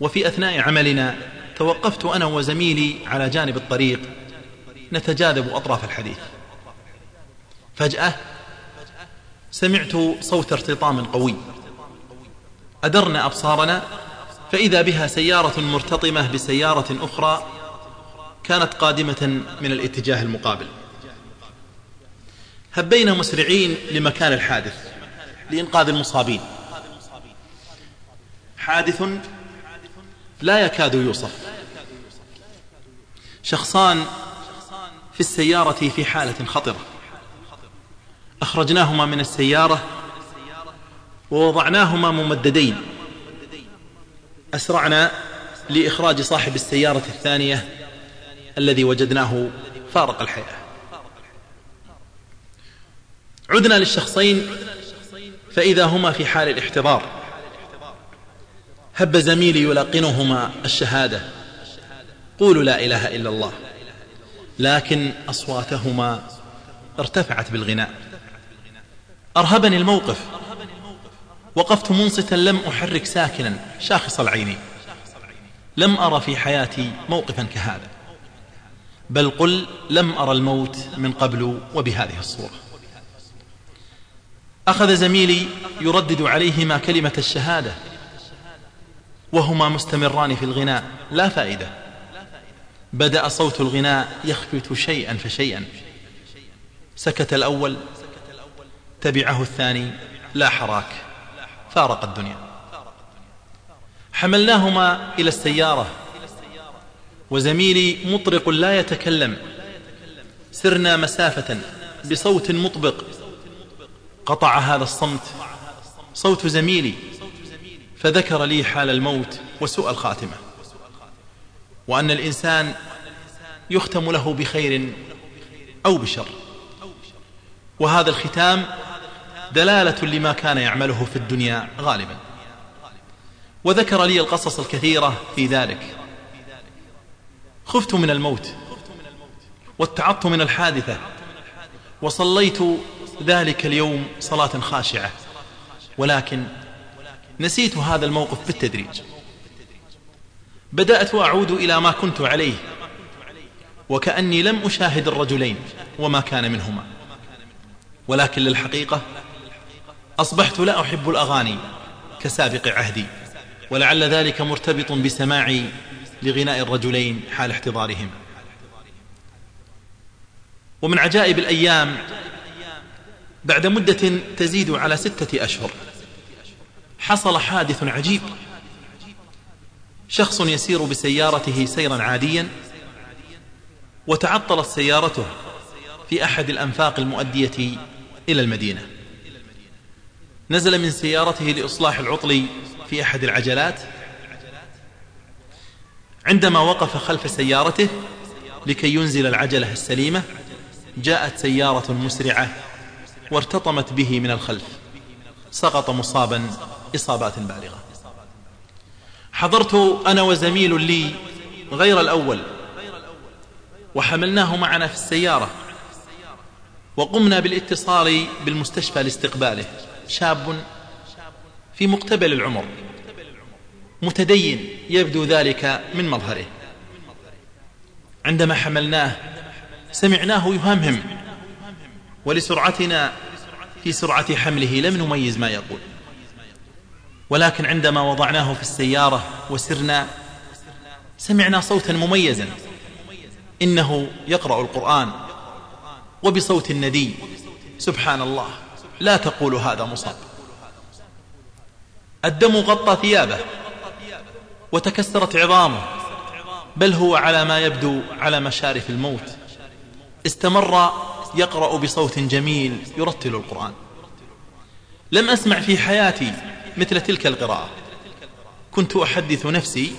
وفي أثناء عملنا توقفت أنا وزميلي على جانب الطريق نتجاذب أطراف الحديث. فجأة سمعت صوت ارتطام قوي. أدرنا أبصارنا فإذا بها سيارة مرتطمة بسيارة أخرى كانت قادمة من الاتجاه المقابل. هبينا مسرعين لمكان الحادث لإنقاذ المصابين. حادث لا يكاد يوصف. شخصان في السيارة في حالة خطرة. أخرجناهما من السيارة ووضعناهما ممددين. أسرعنا لإخراج صاحب السيارة الثانية الذي وجدناه فارق الحياة. عدنا للشخصين فإذا هما في حال الاحتضار. هب زميلي يلقنهما الشهادة. قولوا لا إله إلا الله. لكن أصواتهما ارتفعت بالغناء. أرهبني الموقف. وقفت منصتا لم أحرك ساكنا شاخص العينين لم أرى في حياتي موقفا كهذا. بل قل لم أرى الموت من قبل وبهذه الصورة. أخذ زميلي يردد عليهما كلمة الشهادة. وهما مستمران في الغناء لا فائدة. بدأ صوت الغناء يخفت شيئا فشيئا. سكت الأول تبعه الثاني لا حراك. فارق الدنيا. حملناهما إلى السيارة. وزميلي مطرق لا يتكلم. سرنا مسافة بصوت مطبق. قطع هذا الصمت. صوت زميلي. فذكر لي حال الموت وسوء الخاتمة. وأن الإنسان يختم له بخير أو بشر. وهذا الختام دلالة لما كان يعمله في الدنيا غالبا. وذكر لي القصص الكثيرة في ذلك. خفت من الموت واتعظت من الحادثة وصليت ذلك اليوم صلاة خاشعة. ولكن نسيت هذا الموقف بالتدريج. بدأت أعود إلى ما كنت عليه وكأني لم أشاهد الرجلين وما كان منهما. ولكن للحقيقة أصبحت لا أحب الأغاني كسابق عهدي ولعل ذلك مرتبط بسماعي لغناء الرجلين حال احتضارهما ومن عجائب الأيام بعد مدة تزيد على ستة أشهر حصل حادث عجيب. شخص يسير بسيارته سيرا عاديا وتعطلت سيارته في أحد الأنفاق المؤدية إلى المدينة. نزل من سيارته لإصلاح العطل في أحد العجلات عندما وقف خلف سيارته لكي ينزل العجلة السليمة جاءت سيارة مسرعة وارتطمت به من الخلف. سقط مصابا إصابات بالغة. حضرت أنا وزميل لي غير الأول وحملناه معنا في السيارة وقمنا بالاتصال بالمستشفى لاستقباله. شاب في مقتبل العمر متدين يبدو ذلك من مظهره. عندما حملناه سمعناه يهمهم ولسرعتنا في سرعة حمله لم نميز ما يقول. ولكن عندما وضعناه في السيارة وسرنا سمعنا صوتا مميزا إنه يقرأ القرآن وبصوت ندي سبحان الله. لا تقول هذا مصاب. الدم غطى ثيابه وتكسرت عظامه بل هو على ما يبدو على مشارف الموت. استمر يقرأ بصوت جميل يرتل القرآن. لم أسمع في حياتي مثل تلك القراءة. كنت أحدث نفسي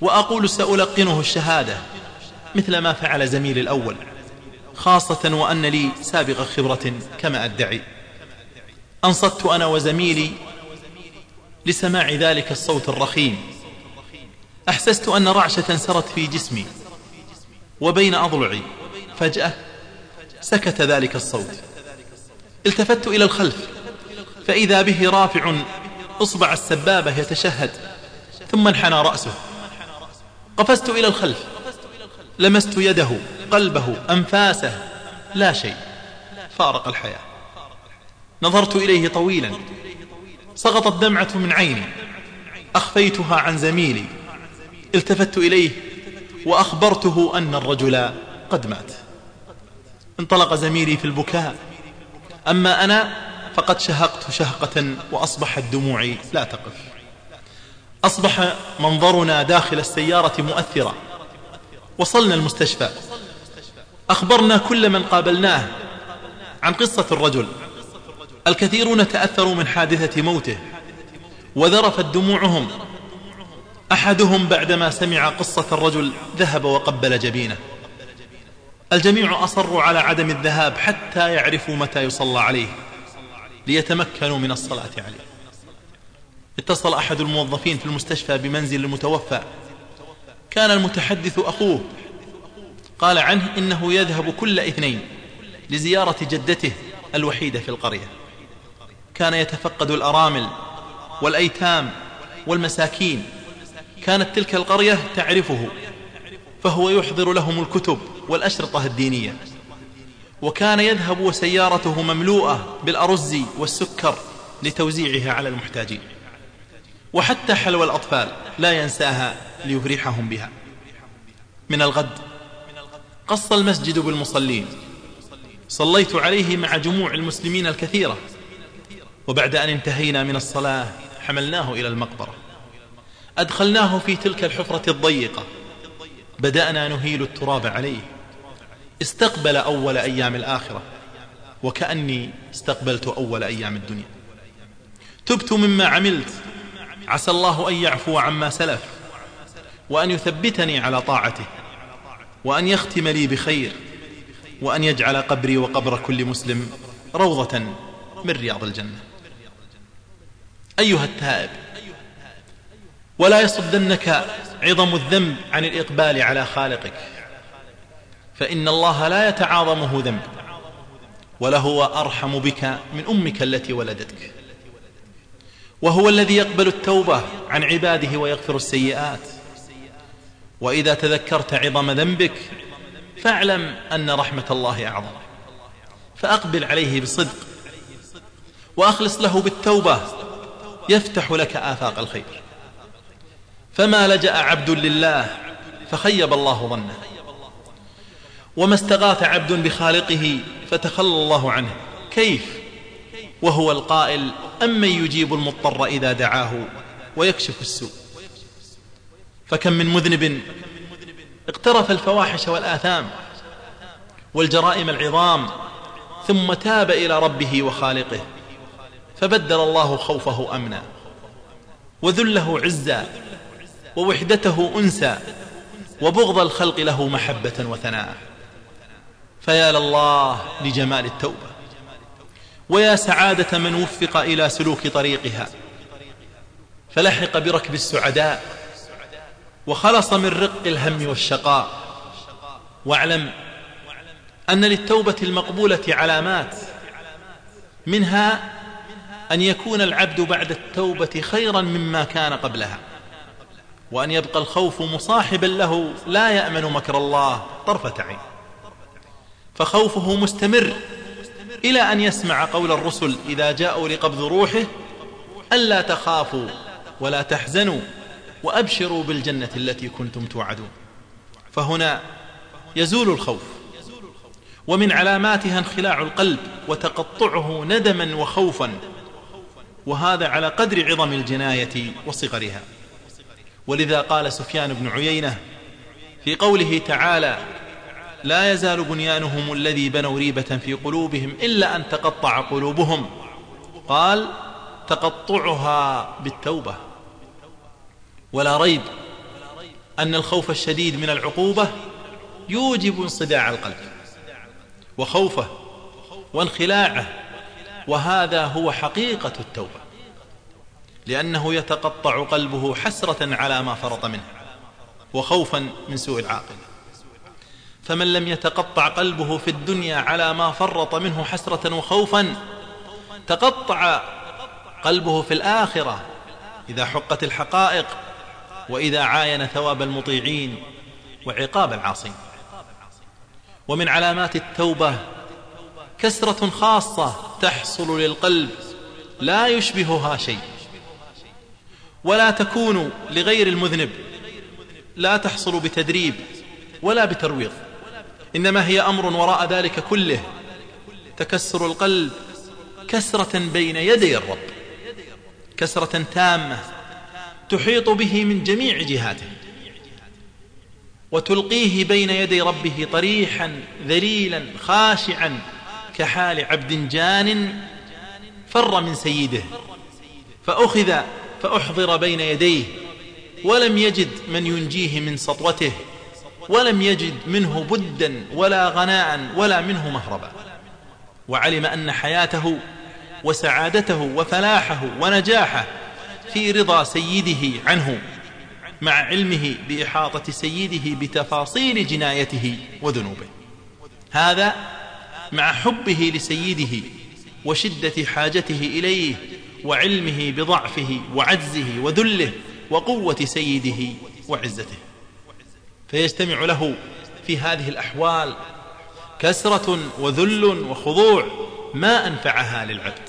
وأقول سألقنه الشهادة مثل ما فعل زميلي الأول خاصة وأن لي سابق خبرة كما أدعي. أنصت أنا وزميلي لسماع ذلك الصوت الرخيم. أحسست أن رعشة سرت في جسمي وبين أضلعي فجأة سكت ذلك الصوت. التفت إلى الخلف فإذا به رافع إصبع السبابة يتشهد ثم انحنى رأسه. قفزت إلى الخلف لمست يده قلبه أنفاسه لا شيء. فارق الحياة. نظرت إليه طويلا. سقطت دمعة من عيني. أخفيتها عن زميلي. التفت إليه وأخبرته أن الرجل قد مات. انطلق زميلي في البكاء. أما أنا فقد شهقت شهقة وأصبحت دموعي لا تقف. أصبح منظرنا داخل السيارة مؤثرا. وصلنا المستشفى. أخبرنا كل من قابلناه عن قصة الرجل. الكثيرون تأثروا من حادثة موته وذرفت دموعهم. أحدهم بعدما سمع قصة الرجل ذهب وقبل جبينه. الجميع أصروا على عدم الذهاب حتى يعرفوا متى يصلى عليه ليتمكنوا من الصلاة عليه. اتصل أحد الموظفين في المستشفى بمنزل المتوفى كان المتحدث أخوه. قال عنه إنه يذهب كل اثنين لزيارة جدته الوحيدة في القرية. كان يتفقد الأرامل والأيتام والمساكين. كانت تلك القرية تعرفه فهو يحضر لهم الكتب والأشرطة الدينية. وكان يذهب وسيارته مملوءة بالأرز والسكر لتوزيعها على المحتاجين. وحتى حلوى الأطفال لا ينساها ليفرحهم بها. من الغد قص المسجد بالمصلين. صليت عليه مع جموع المسلمين الكثيرة. وبعد أن انتهينا من الصلاة حملناه إلى المقبرة. أدخلناه في تلك الحفرة الضيقة. بدأنا نهيل التراب عليه. استقبل أول أيام الآخرة. وكأني استقبلت أول أيام الدنيا. تبت مما عملت. عسى الله أن يعفو عما سلف. وأن يثبتني على طاعته. وأن يختم لي بخير. وأن يجعل قبري وقبر كل مسلم روضة من رياض الجنة. أيها التائب ولا يصدنك عظم الذنب عن الإقبال على خالقك. فإن الله لا يتعاظمه ذنب ولهو أرحم بك من أمك التي ولدتك. وهو الذي يقبل التوبة عن عباده ويغفر السيئات. وإذا تذكرت عظم ذنبك فاعلم أن رحمة الله أعظم. فأقبل عليه بصدق وأخلص له بالتوبة يفتح لك آفاق الخير. فما لجأ عبد لله فخيب الله ظنه. وما استغاث عبد بخالقه فتخلى الله عنه. كيف؟ وهو القائل أمن يجيب المضطر إذا دعاه ويكشف السوء. فكم من مذنب اقترف الفواحش والآثام والجرائم العظام ثم تاب إلى ربه وخالقه. فبدل الله خوفه أمنا وذله عزا ووحدته أنسا وبغض الخلق له محبة وثناء. فيا لله لجمال التوبة ويا سعادة من وفق إلى سلوك طريقها. فلحق بركب السعداء وخلص من رق الهم والشقاء. واعلم أن للتوبة المقبولة علامات منها أن يكون العبد بعد التوبة خيرا مما كان قبلها وأن يبقى الخوف مصاحبا له لا يأمن مكر الله طرفة عين. فخوفه مستمر إلى أن يسمع قول الرسل إذا جاءوا لقبض روحه ألا تخافوا ولا تحزنوا وأبشروا بالجنة التي كنتم توعدون. فهنا يزول الخوف ومن علاماتها انخلاع القلب وتقطعه ندما وخوفا. وهذا على قدر عظم الجناية وصغرها. ولذا قال سفيان بن عيينة في قوله تعالى لا يزال بنيانهم الذي بنوا ريبة في قلوبهم إلا أن تقطع قلوبهم. قال تقطعها بالتوبة. ولا ريب أن الخوف الشديد من العقوبة يوجب انصداع القلب وخوفه وانخلاعه وهذا هو حقيقة التوبة. لأنه يتقطع قلبه حسرة على ما فرط منه وخوفا من سوء العاقبة فمن لم يتقطع قلبه في الدنيا على ما فرط منه حسرة وخوفا تقطع قلبه في الآخرة إذا حقت الحقائق وإذا عاين ثواب المطيعين وعقاب العاصين. ومن علامات التوبة كسرة خاصة تحصل للقلب لا يشبهها شيء. ولا تكون لغير المذنب لا تحصل بتدريب ولا بترويض. إنما هي أمر وراء ذلك كله. تكسر القلب كسرة بين يدي الرب كسرة تامة تحيط به من جميع جهاته. وتلقيه بين يدي ربه طريحا ذليلا خاشعا. كحال عبد جان فر من سيده فأخذ فأحضر بين يديه ولم يجد من ينجيه من سطوته ولم يجد منه بدا ولا غناء ولا منه مهربا. وعلم أن حياته وسعادته وفلاحه ونجاحه في رضا سيده عنه مع علمه بإحاطة سيده بتفاصيل جنايته وذنوبه. هذا مع حبه لسيده وشدة حاجته إليه وعلمه بضعفه وعجزه وذله وقوة سيده وعزته. فيجتمع له في هذه الأحوال كسرة وذل وخضوع ما أنفعها للعبد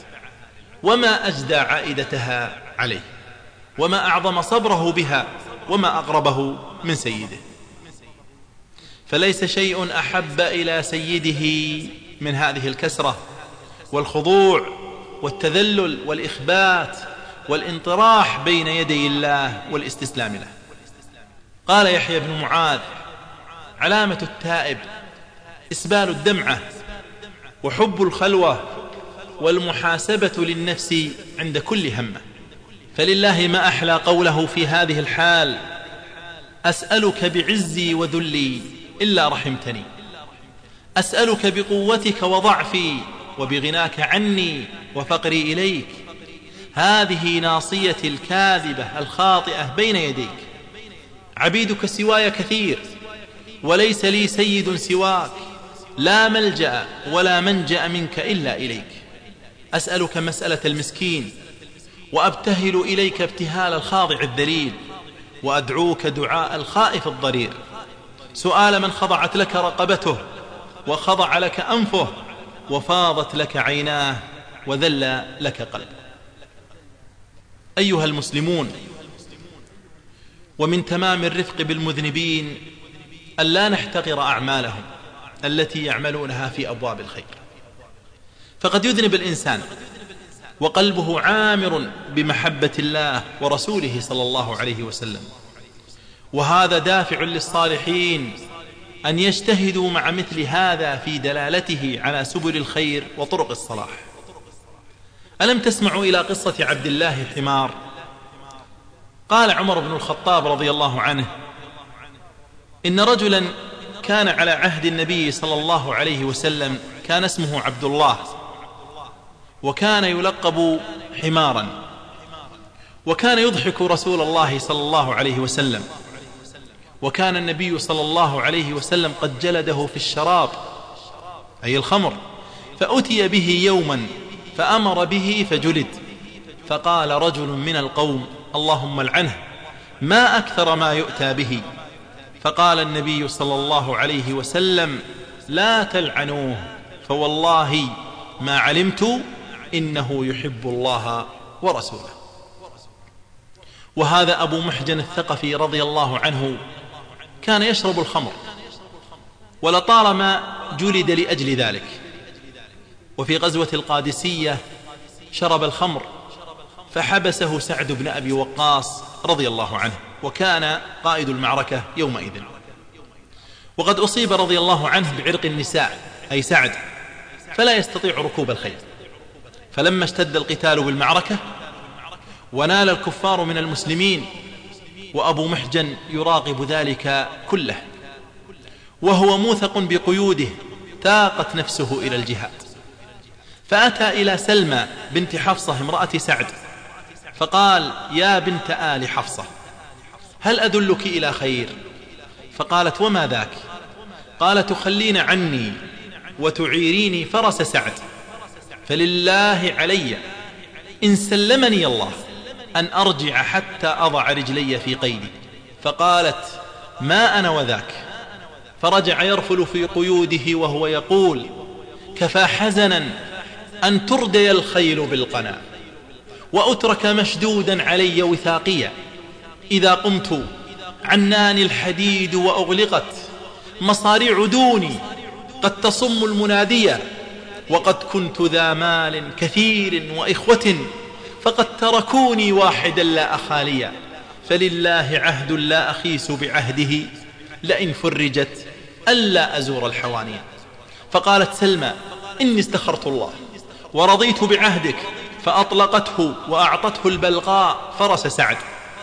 وما أجدى عائدتها عليه وما أعظم صبره بها وما أقربه من سيده. فليس شيء أحب إلى سيده من هذه الكسرة والخضوع والتذلل والإخبات والانطراح بين يدي الله والاستسلام له. قال يحيى بن معاذ علامة التائب إسبال الدمعة وحب الخلوة والمحاسبة للنفس عند كل همة. فلله ما أحلى قوله في هذه الحال أسألك بعزي وذلي إلا رحمتني. أسألك بقوتك وضعفي وبغناك عني وفقري إليك. هذه ناصيتي الكاذبة الخاطئة بين يديك. عبيدك سواي كثير وليس لي سيد سواك. لا ملجأ ولا منجأ منك إلا إليك. أسألك مسألة المسكين وأبتهل إليك ابتهال الخاضع الذليل وأدعوك دعاء الخائف الضرير. سؤال من خضعت لك رقبته وخضع لك أنفه وفاضت لك عيناه وذل لك قلبه أيها المسلمون ومن تمام الرفق بالمذنبين أن لا نحتقر أعمالهم التي يعملونها في أبواب الخير. فقد يذنب الإنسان وقلبه عامر بمحبة الله ورسوله صلى الله عليه وسلم. وهذا دافع للصالحين أن يجتهدوا مع مثل هذا في دلالته على سبل الخير وطرق الصلاح. ألم تسمعوا إلى قصة عبد الله حمار قال عمر بن الخطاب رضي الله عنه إن رجلا كان على عهد النبي صلى الله عليه وسلم كان اسمه عبد الله وكان يلقب حمارا وكان يضحك رسول الله صلى الله عليه وسلم. وكان النبي صلى الله عليه وسلم قد جلده في الشراب أي الخمر فأتي به يوما فأمر به فجلد فقال رجل من القوم اللهم العنه ما أكثر ما يؤتى به؟ فقال النبي صلى الله عليه وسلم لا تلعنوه فوالله ما علمت إنه يحب الله ورسوله. وهذا أبو محجن الثقفي رضي الله عنه كان يشرب الخمر ولطالما جلد لأجل ذلك. وفي غزوة القادسية شرب الخمر فحبسه سعد بن أبي وقاص رضي الله عنه وكان قائد المعركة يومئذ. وقد أصيب رضي الله عنه بعرق النساء أي سعد فلا يستطيع ركوب الخيل. فلما اشتد القتال بالمعركة ونال الكفار من المسلمين وأبو محجن يراقب ذلك كله. وهو موثق بقيوده تاقت نفسه إلى الجهاد. فأتى إلى سلمى بنت حفصة امرأة سعد فقال يا بنت آل حفصة هل أدلك إلى خير؟ فقالت وما ذاك؟ قال تخلين عني وتعيريني فرس سعد فلله علي إن سلمني الله. أن أرجع حتى أضع رجلي في قيدي. فقالت ما أنا وذاك؟ فرجع يرفل في قيوده وهو يقول كفى حزنا أن تردي الخيل بالقنا وأترك مشدودا علي وثاقيا. إذا قمت عناني الحديد وأغلقت مصاريع دوني قد تصم المنادية وقد كنت ذا مال كثير وإخوة فقد تركوني واحدا لا أخاليا. فلله عهد لا أخيس بعهده لئن فرجت ألا أزور الحوانيا فقالت سلمى إني استخرت الله. ورضيت بعهدك فأطلقته وأعطته البلغاء فرس سعد.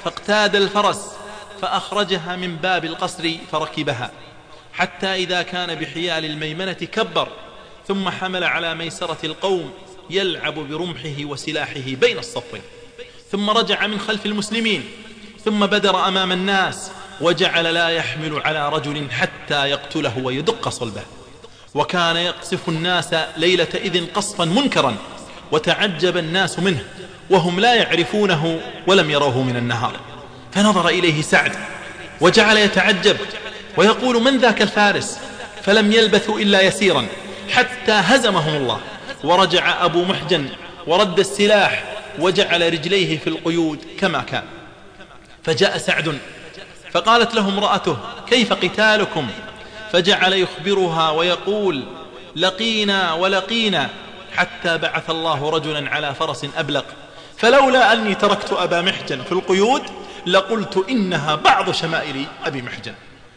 فاقتاد الفرس فأخرجها من باب القصر فركبها. حتى إذا كان بحيال الميمنة كبر ثم حمل على ميسرة القوم يلعب برمحه وسلاحه بين الصفين ثم رجع من خلف المسلمين ثم بدر أمام الناس وجعل لا يحمل على رجل حتى يقتله ويدق صلبه. وكان يقصف الناس ليلة إذن قصفا منكرا وتعجب الناس منه وهم لا يعرفونه ولم يروه من النهار. فنظر إليه سعد وجعل يتعجب ويقول من ذاك الفارس؟ فلم يلبثوا إلا يسيرا حتى هزمهم الله. ورجع أبو محجن ورد السلاح وجعل رجليه في القيود كما كان. فجاء سعد فقالت له امرأته كيف قتالكم؟ فجعل يخبرها ويقول لقينا ولقينا حتى بعث الله رجلا على فرس أبلق. فلولا أني تركت أبا محجن في القيود لقلت إنها بعض شمائل أبي محجن.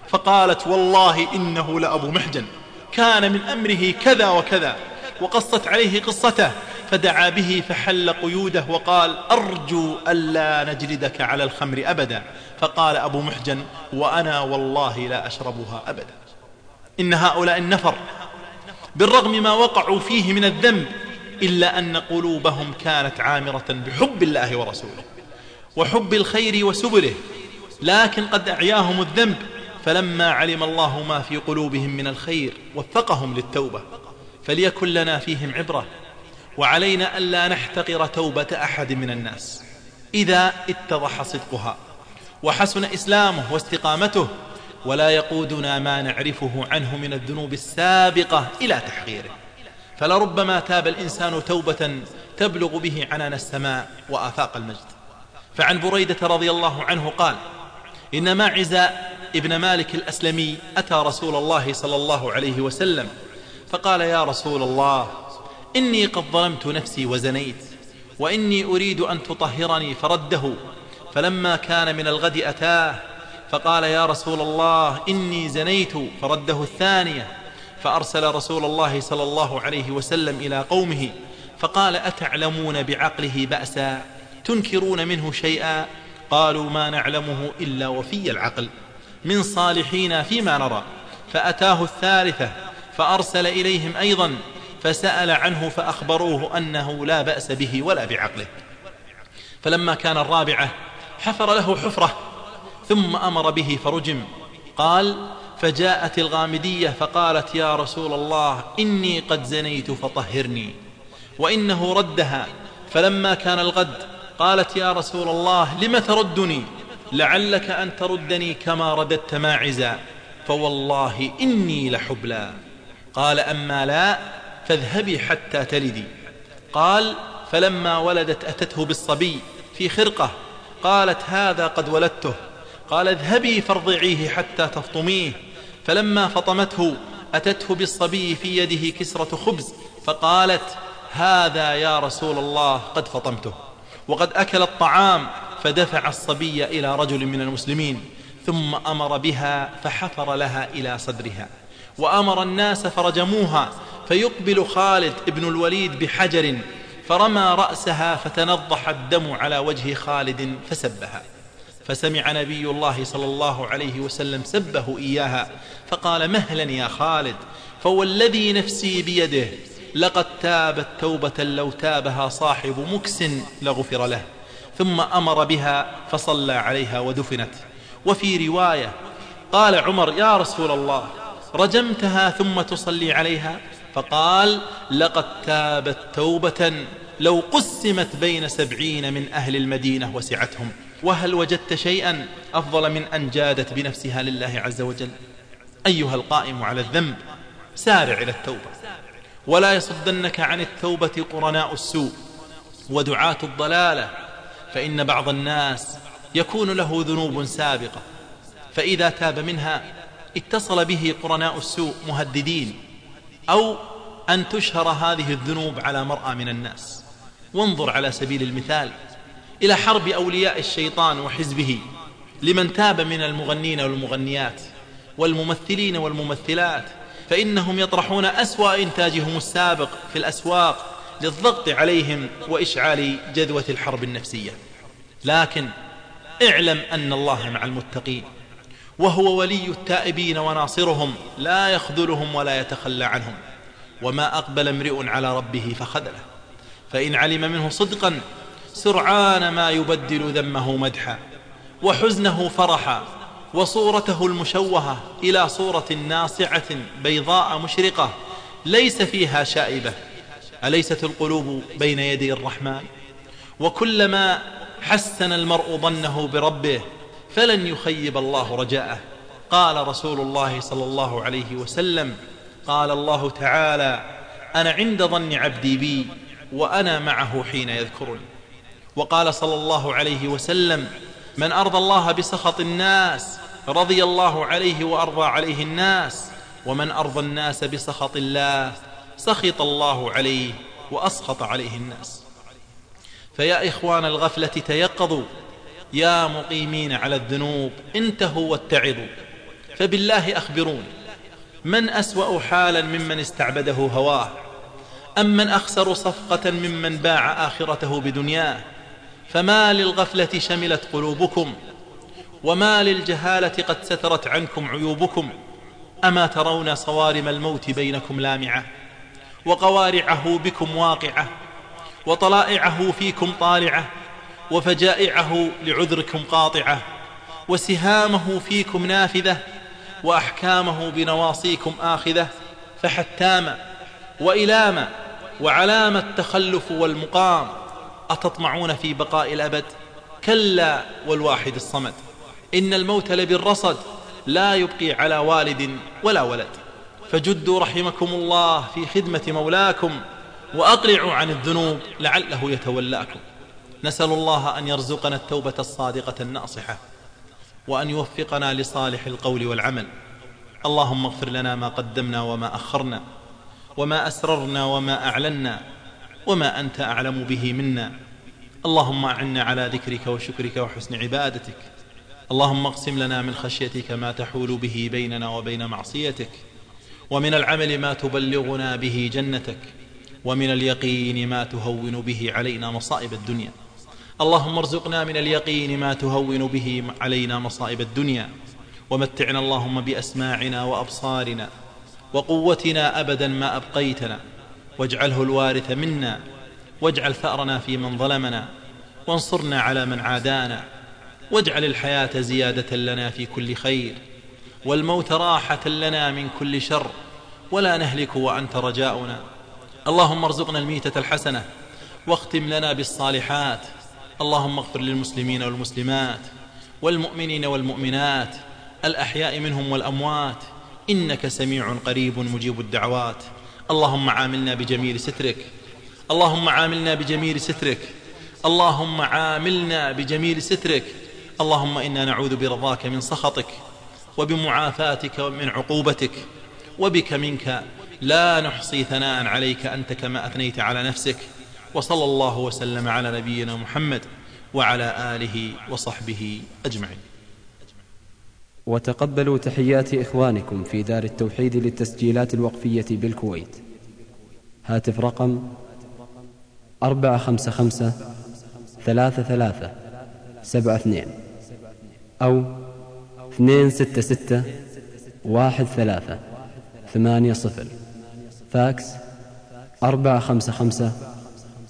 فقالت والله إنه لأبو محجن. كان من أمره كذا وكذا. وقصت عليه قصته فدعا به فحل قيوده وقال أرجو ألا نجلدك على الخمر أبدا. فقال أبو محجن وأنا والله لا أشربها أبدا. إن هؤلاء النفر بالرغم ما وقعوا فيه من الذنب إلا أن قلوبهم كانت عامرة بحب الله ورسوله وحب الخير وسبله لكن قد أعياهم الذنب فلما علم الله ما في قلوبهم من الخير وفقهم للتوبة. فليكن لنا فيهم عبرة. وعلينا ألا نحتقر توبة أحد من الناس. إذا اتضح صدقها. وحسن إسلامه واستقامته. ولا يقودنا ما نعرفه عنه من الذنوب السابقة إلى تحقيره. فلربما تاب الإنسان توبة تبلغ به عنان السماء وآفاق المجد. فعن بريدة رضي الله عنه قال إن ماعز ابن مالك الأسلمي أتى رسول الله صلى الله عليه وسلم فقال يا رسول الله إني قد ظلمت نفسي وزنيت وإني أريد أن تطهرني فرده فلما كان من الغد أتاه فقال يا رسول الله إني زنيت فرده الثانية فأرسل رسول الله صلى الله عليه وسلم إلى قومه فقال أتعلمون بعقله بأسا؟ تنكرون منه شيئا؟ قالوا ما نعلمه إلا وفي العقل من صالحين فيما نرى فأتاه الثالثة فأرسل إليهم أيضا فسأل عنه فأخبروه أنه لا بأس به ولا بعقله. فلما كان الرابعة حفر له حفرة ثم أمر به فرجم. قال فجاءت الغامدية فقالت يا رسول الله إني قد زنيت فطهرني وإنه ردها. فلما كان الغد قالت يا رسول الله لم تردني؟ لعلك أن تردني كما رددت ماعزا. فوالله إني لحبلى. قال أما لا فاذهبي حتى تلدي. قال فلما ولدت أتته بالصبي في خرقة. قالت هذا قد ولدته. قال اذهبي فارضعيه حتى تفطميه. فلما فطمته أتته بالصبي في يده كسرة خبز. فقالت هذا يا رسول الله قد فطمته. وقد أكل الطعام فدفع الصبي إلى رجل من المسلمين. ثم أمر بها فحفر لها إلى صدرها. وأمر الناس فرجموها فيقبل خالد ابن الوليد بحجر فرمى رأسها فتنضح الدم على وجه خالد فسبها. فسمع نبي الله صلى الله عليه وسلم سبه إياها فقال مهلا يا خالد فوالذي نفسي بيده لقد تابت توبة لو تابها صاحب مكس لغفر له. ثم أمر بها فصلى عليها ودفنت. وفي رواية قال عمر يا رسول الله رجمتها ثم تصلي عليها فقال لقد تابت توبة لو قسمت بين سبعين من أهل المدينة وسعتهم وهل وجدت شيئا أفضل من أن جادت بنفسها لله عز وجل؟ أيها القائم على الذنب سارع إلى التوبة. ولا يصدنك عن التوبة قرناء السوء ودعاة الضلالة فإن بعض الناس يكون له ذنوب سابقة فإذا تاب منها اتصل به قرناء السوء مهددين أو أن تشهر هذه الذنوب على مرأى من الناس. وانظر على سبيل المثال إلى حرب أولياء الشيطان وحزبه لمن تاب من المغنين والمغنيات والممثلين والممثلات فإنهم يطرحون أسوأ إنتاجهم السابق في الأسواق للضغط عليهم وإشعال جذوة الحرب النفسية. لكن اعلم أن الله مع المتقين. وهو ولي التائبين وناصرهم لا يخذلهم ولا يتخلى عنهم. وما أقبل امرئ على ربه فخذله. فإن علم منه صدقا سرعان ما يبدل ذمه مدحا. وحزنه فرحا. وصورته المشوهة إلى صورة ناصعة بيضاء مشرقة ليس فيها شائبة. أليست القلوب بين يدي الرحمن؟ وكلما حسن المرء ظنه بربه فلن يخيب الله رجاءه. قال رسول الله صلى الله عليه وسلم قال الله تعالى أنا عند ظن عبدي بي وأنا معه حين يذكرني. وقال صلى الله عليه وسلم من أرضى الله بسخط الناس رضي الله عليه وأرضى عليه الناس ومن أرضى الناس بسخط الله سخط الله عليه وأسخط عليه الناس. فيا إخوان الغفلة تيقظوا. يا مقيمين على الذنوب انتهوا واتعظوا. فبالله أخبرون من أسوأ حالا ممن استعبده هواه؟ أم من أخسر صفقة ممن باع آخرته بدنياه؟ فما للغفلة شملت قلوبكم؟ وما للجهالة قد سترت عنكم عيوبكم؟ أما ترون صوارم الموت بينكم لامعة؟ وقوارعه بكم واقعة؟ وطلائعه فيكم طالعة؟ وفجائعه لعذركم قاطعة وسهامه فيكم نافذة وأحكامه بنواصيكم آخذة فحتام وإلام وعلام التخلف والمقام أتطمعون في بقاء الأبد؟ كلا والواحد الصمد. إن الموت لبالرصد لا يبقي على والد ولا ولد. فجدوا رحمكم الله في خدمة مولاكم وأقلعوا عن الذنوب لعله يتولاكم. نسأل الله أن يرزقنا التوبة الصادقة الناصحة وأن يوفقنا لصالح القول والعمل. اللهم اغفر لنا ما قدمنا وما أخرنا وما أسررنا وما أعلنا وما أنت أعلم به منا. اللهم أعنا على ذكرك وشكرك وحسن عبادتك. اللهم اقسم لنا من خشيتك ما تحول به بيننا وبين معصيتك ومن العمل ما تبلغنا به جنتك ومن اليقين ما تهون به علينا مصائب الدنيا. اللهم ارزقنا من اليقين ما تهون به علينا مصائب الدنيا ومتعنا اللهم بأسماعنا وأبصارنا وقوتنا أبدا ما أبقيتنا واجعله الوارث منا واجعل ثأرنا في من ظلمنا وانصرنا على من عادانا واجعل الحياة زيادة لنا في كل خير والموت راحة لنا من كل شر ولا نهلك وأنت رجاؤنا. اللهم ارزقنا الميتة الحسنة واختم لنا بالصالحات اللهم اغفر للمسلمين والمسلمات والمؤمنين والمؤمنات الأحياء منهم والأموات إنك سميع قريب مجيب الدعوات اللهم عاملنا بجميل سترك اللهم عاملنا بجميل سترك اللهم عاملنا بجميل سترك اللهم إنا نعوذ برضاك من سخطك وبمعافاتك من عقوبتك وبك منك لا نحصي ثناء عليك أنت كما أثنيت على نفسك وصلى الله وسلم على نبينا محمد وعلى آله وصحبه أجمعين. وتقبلوا تحيات إخوانكم في دار التوحيد للتسجيلات الوقفية بالكويت. هاتف رقم أربعة خمسة خمسة ثلاثة ثلاثة سبعة اثنين أو اثنين ستة ستة واحد ثلاثة ثمانية صفر. فاكس أربعة خمسة خمسة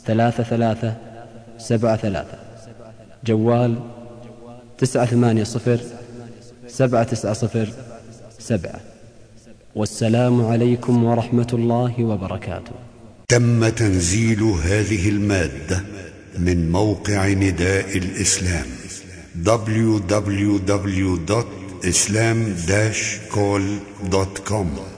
ثلاثة ثلاثة سبعة ثلاثة. جوال تسعة ثمانية صفر سبعة تسعة صفر سبعة. والسلام عليكم ورحمة الله وبركاته. تم تنزيل هذه المادة من موقع نداء الإسلام www.islam-call.com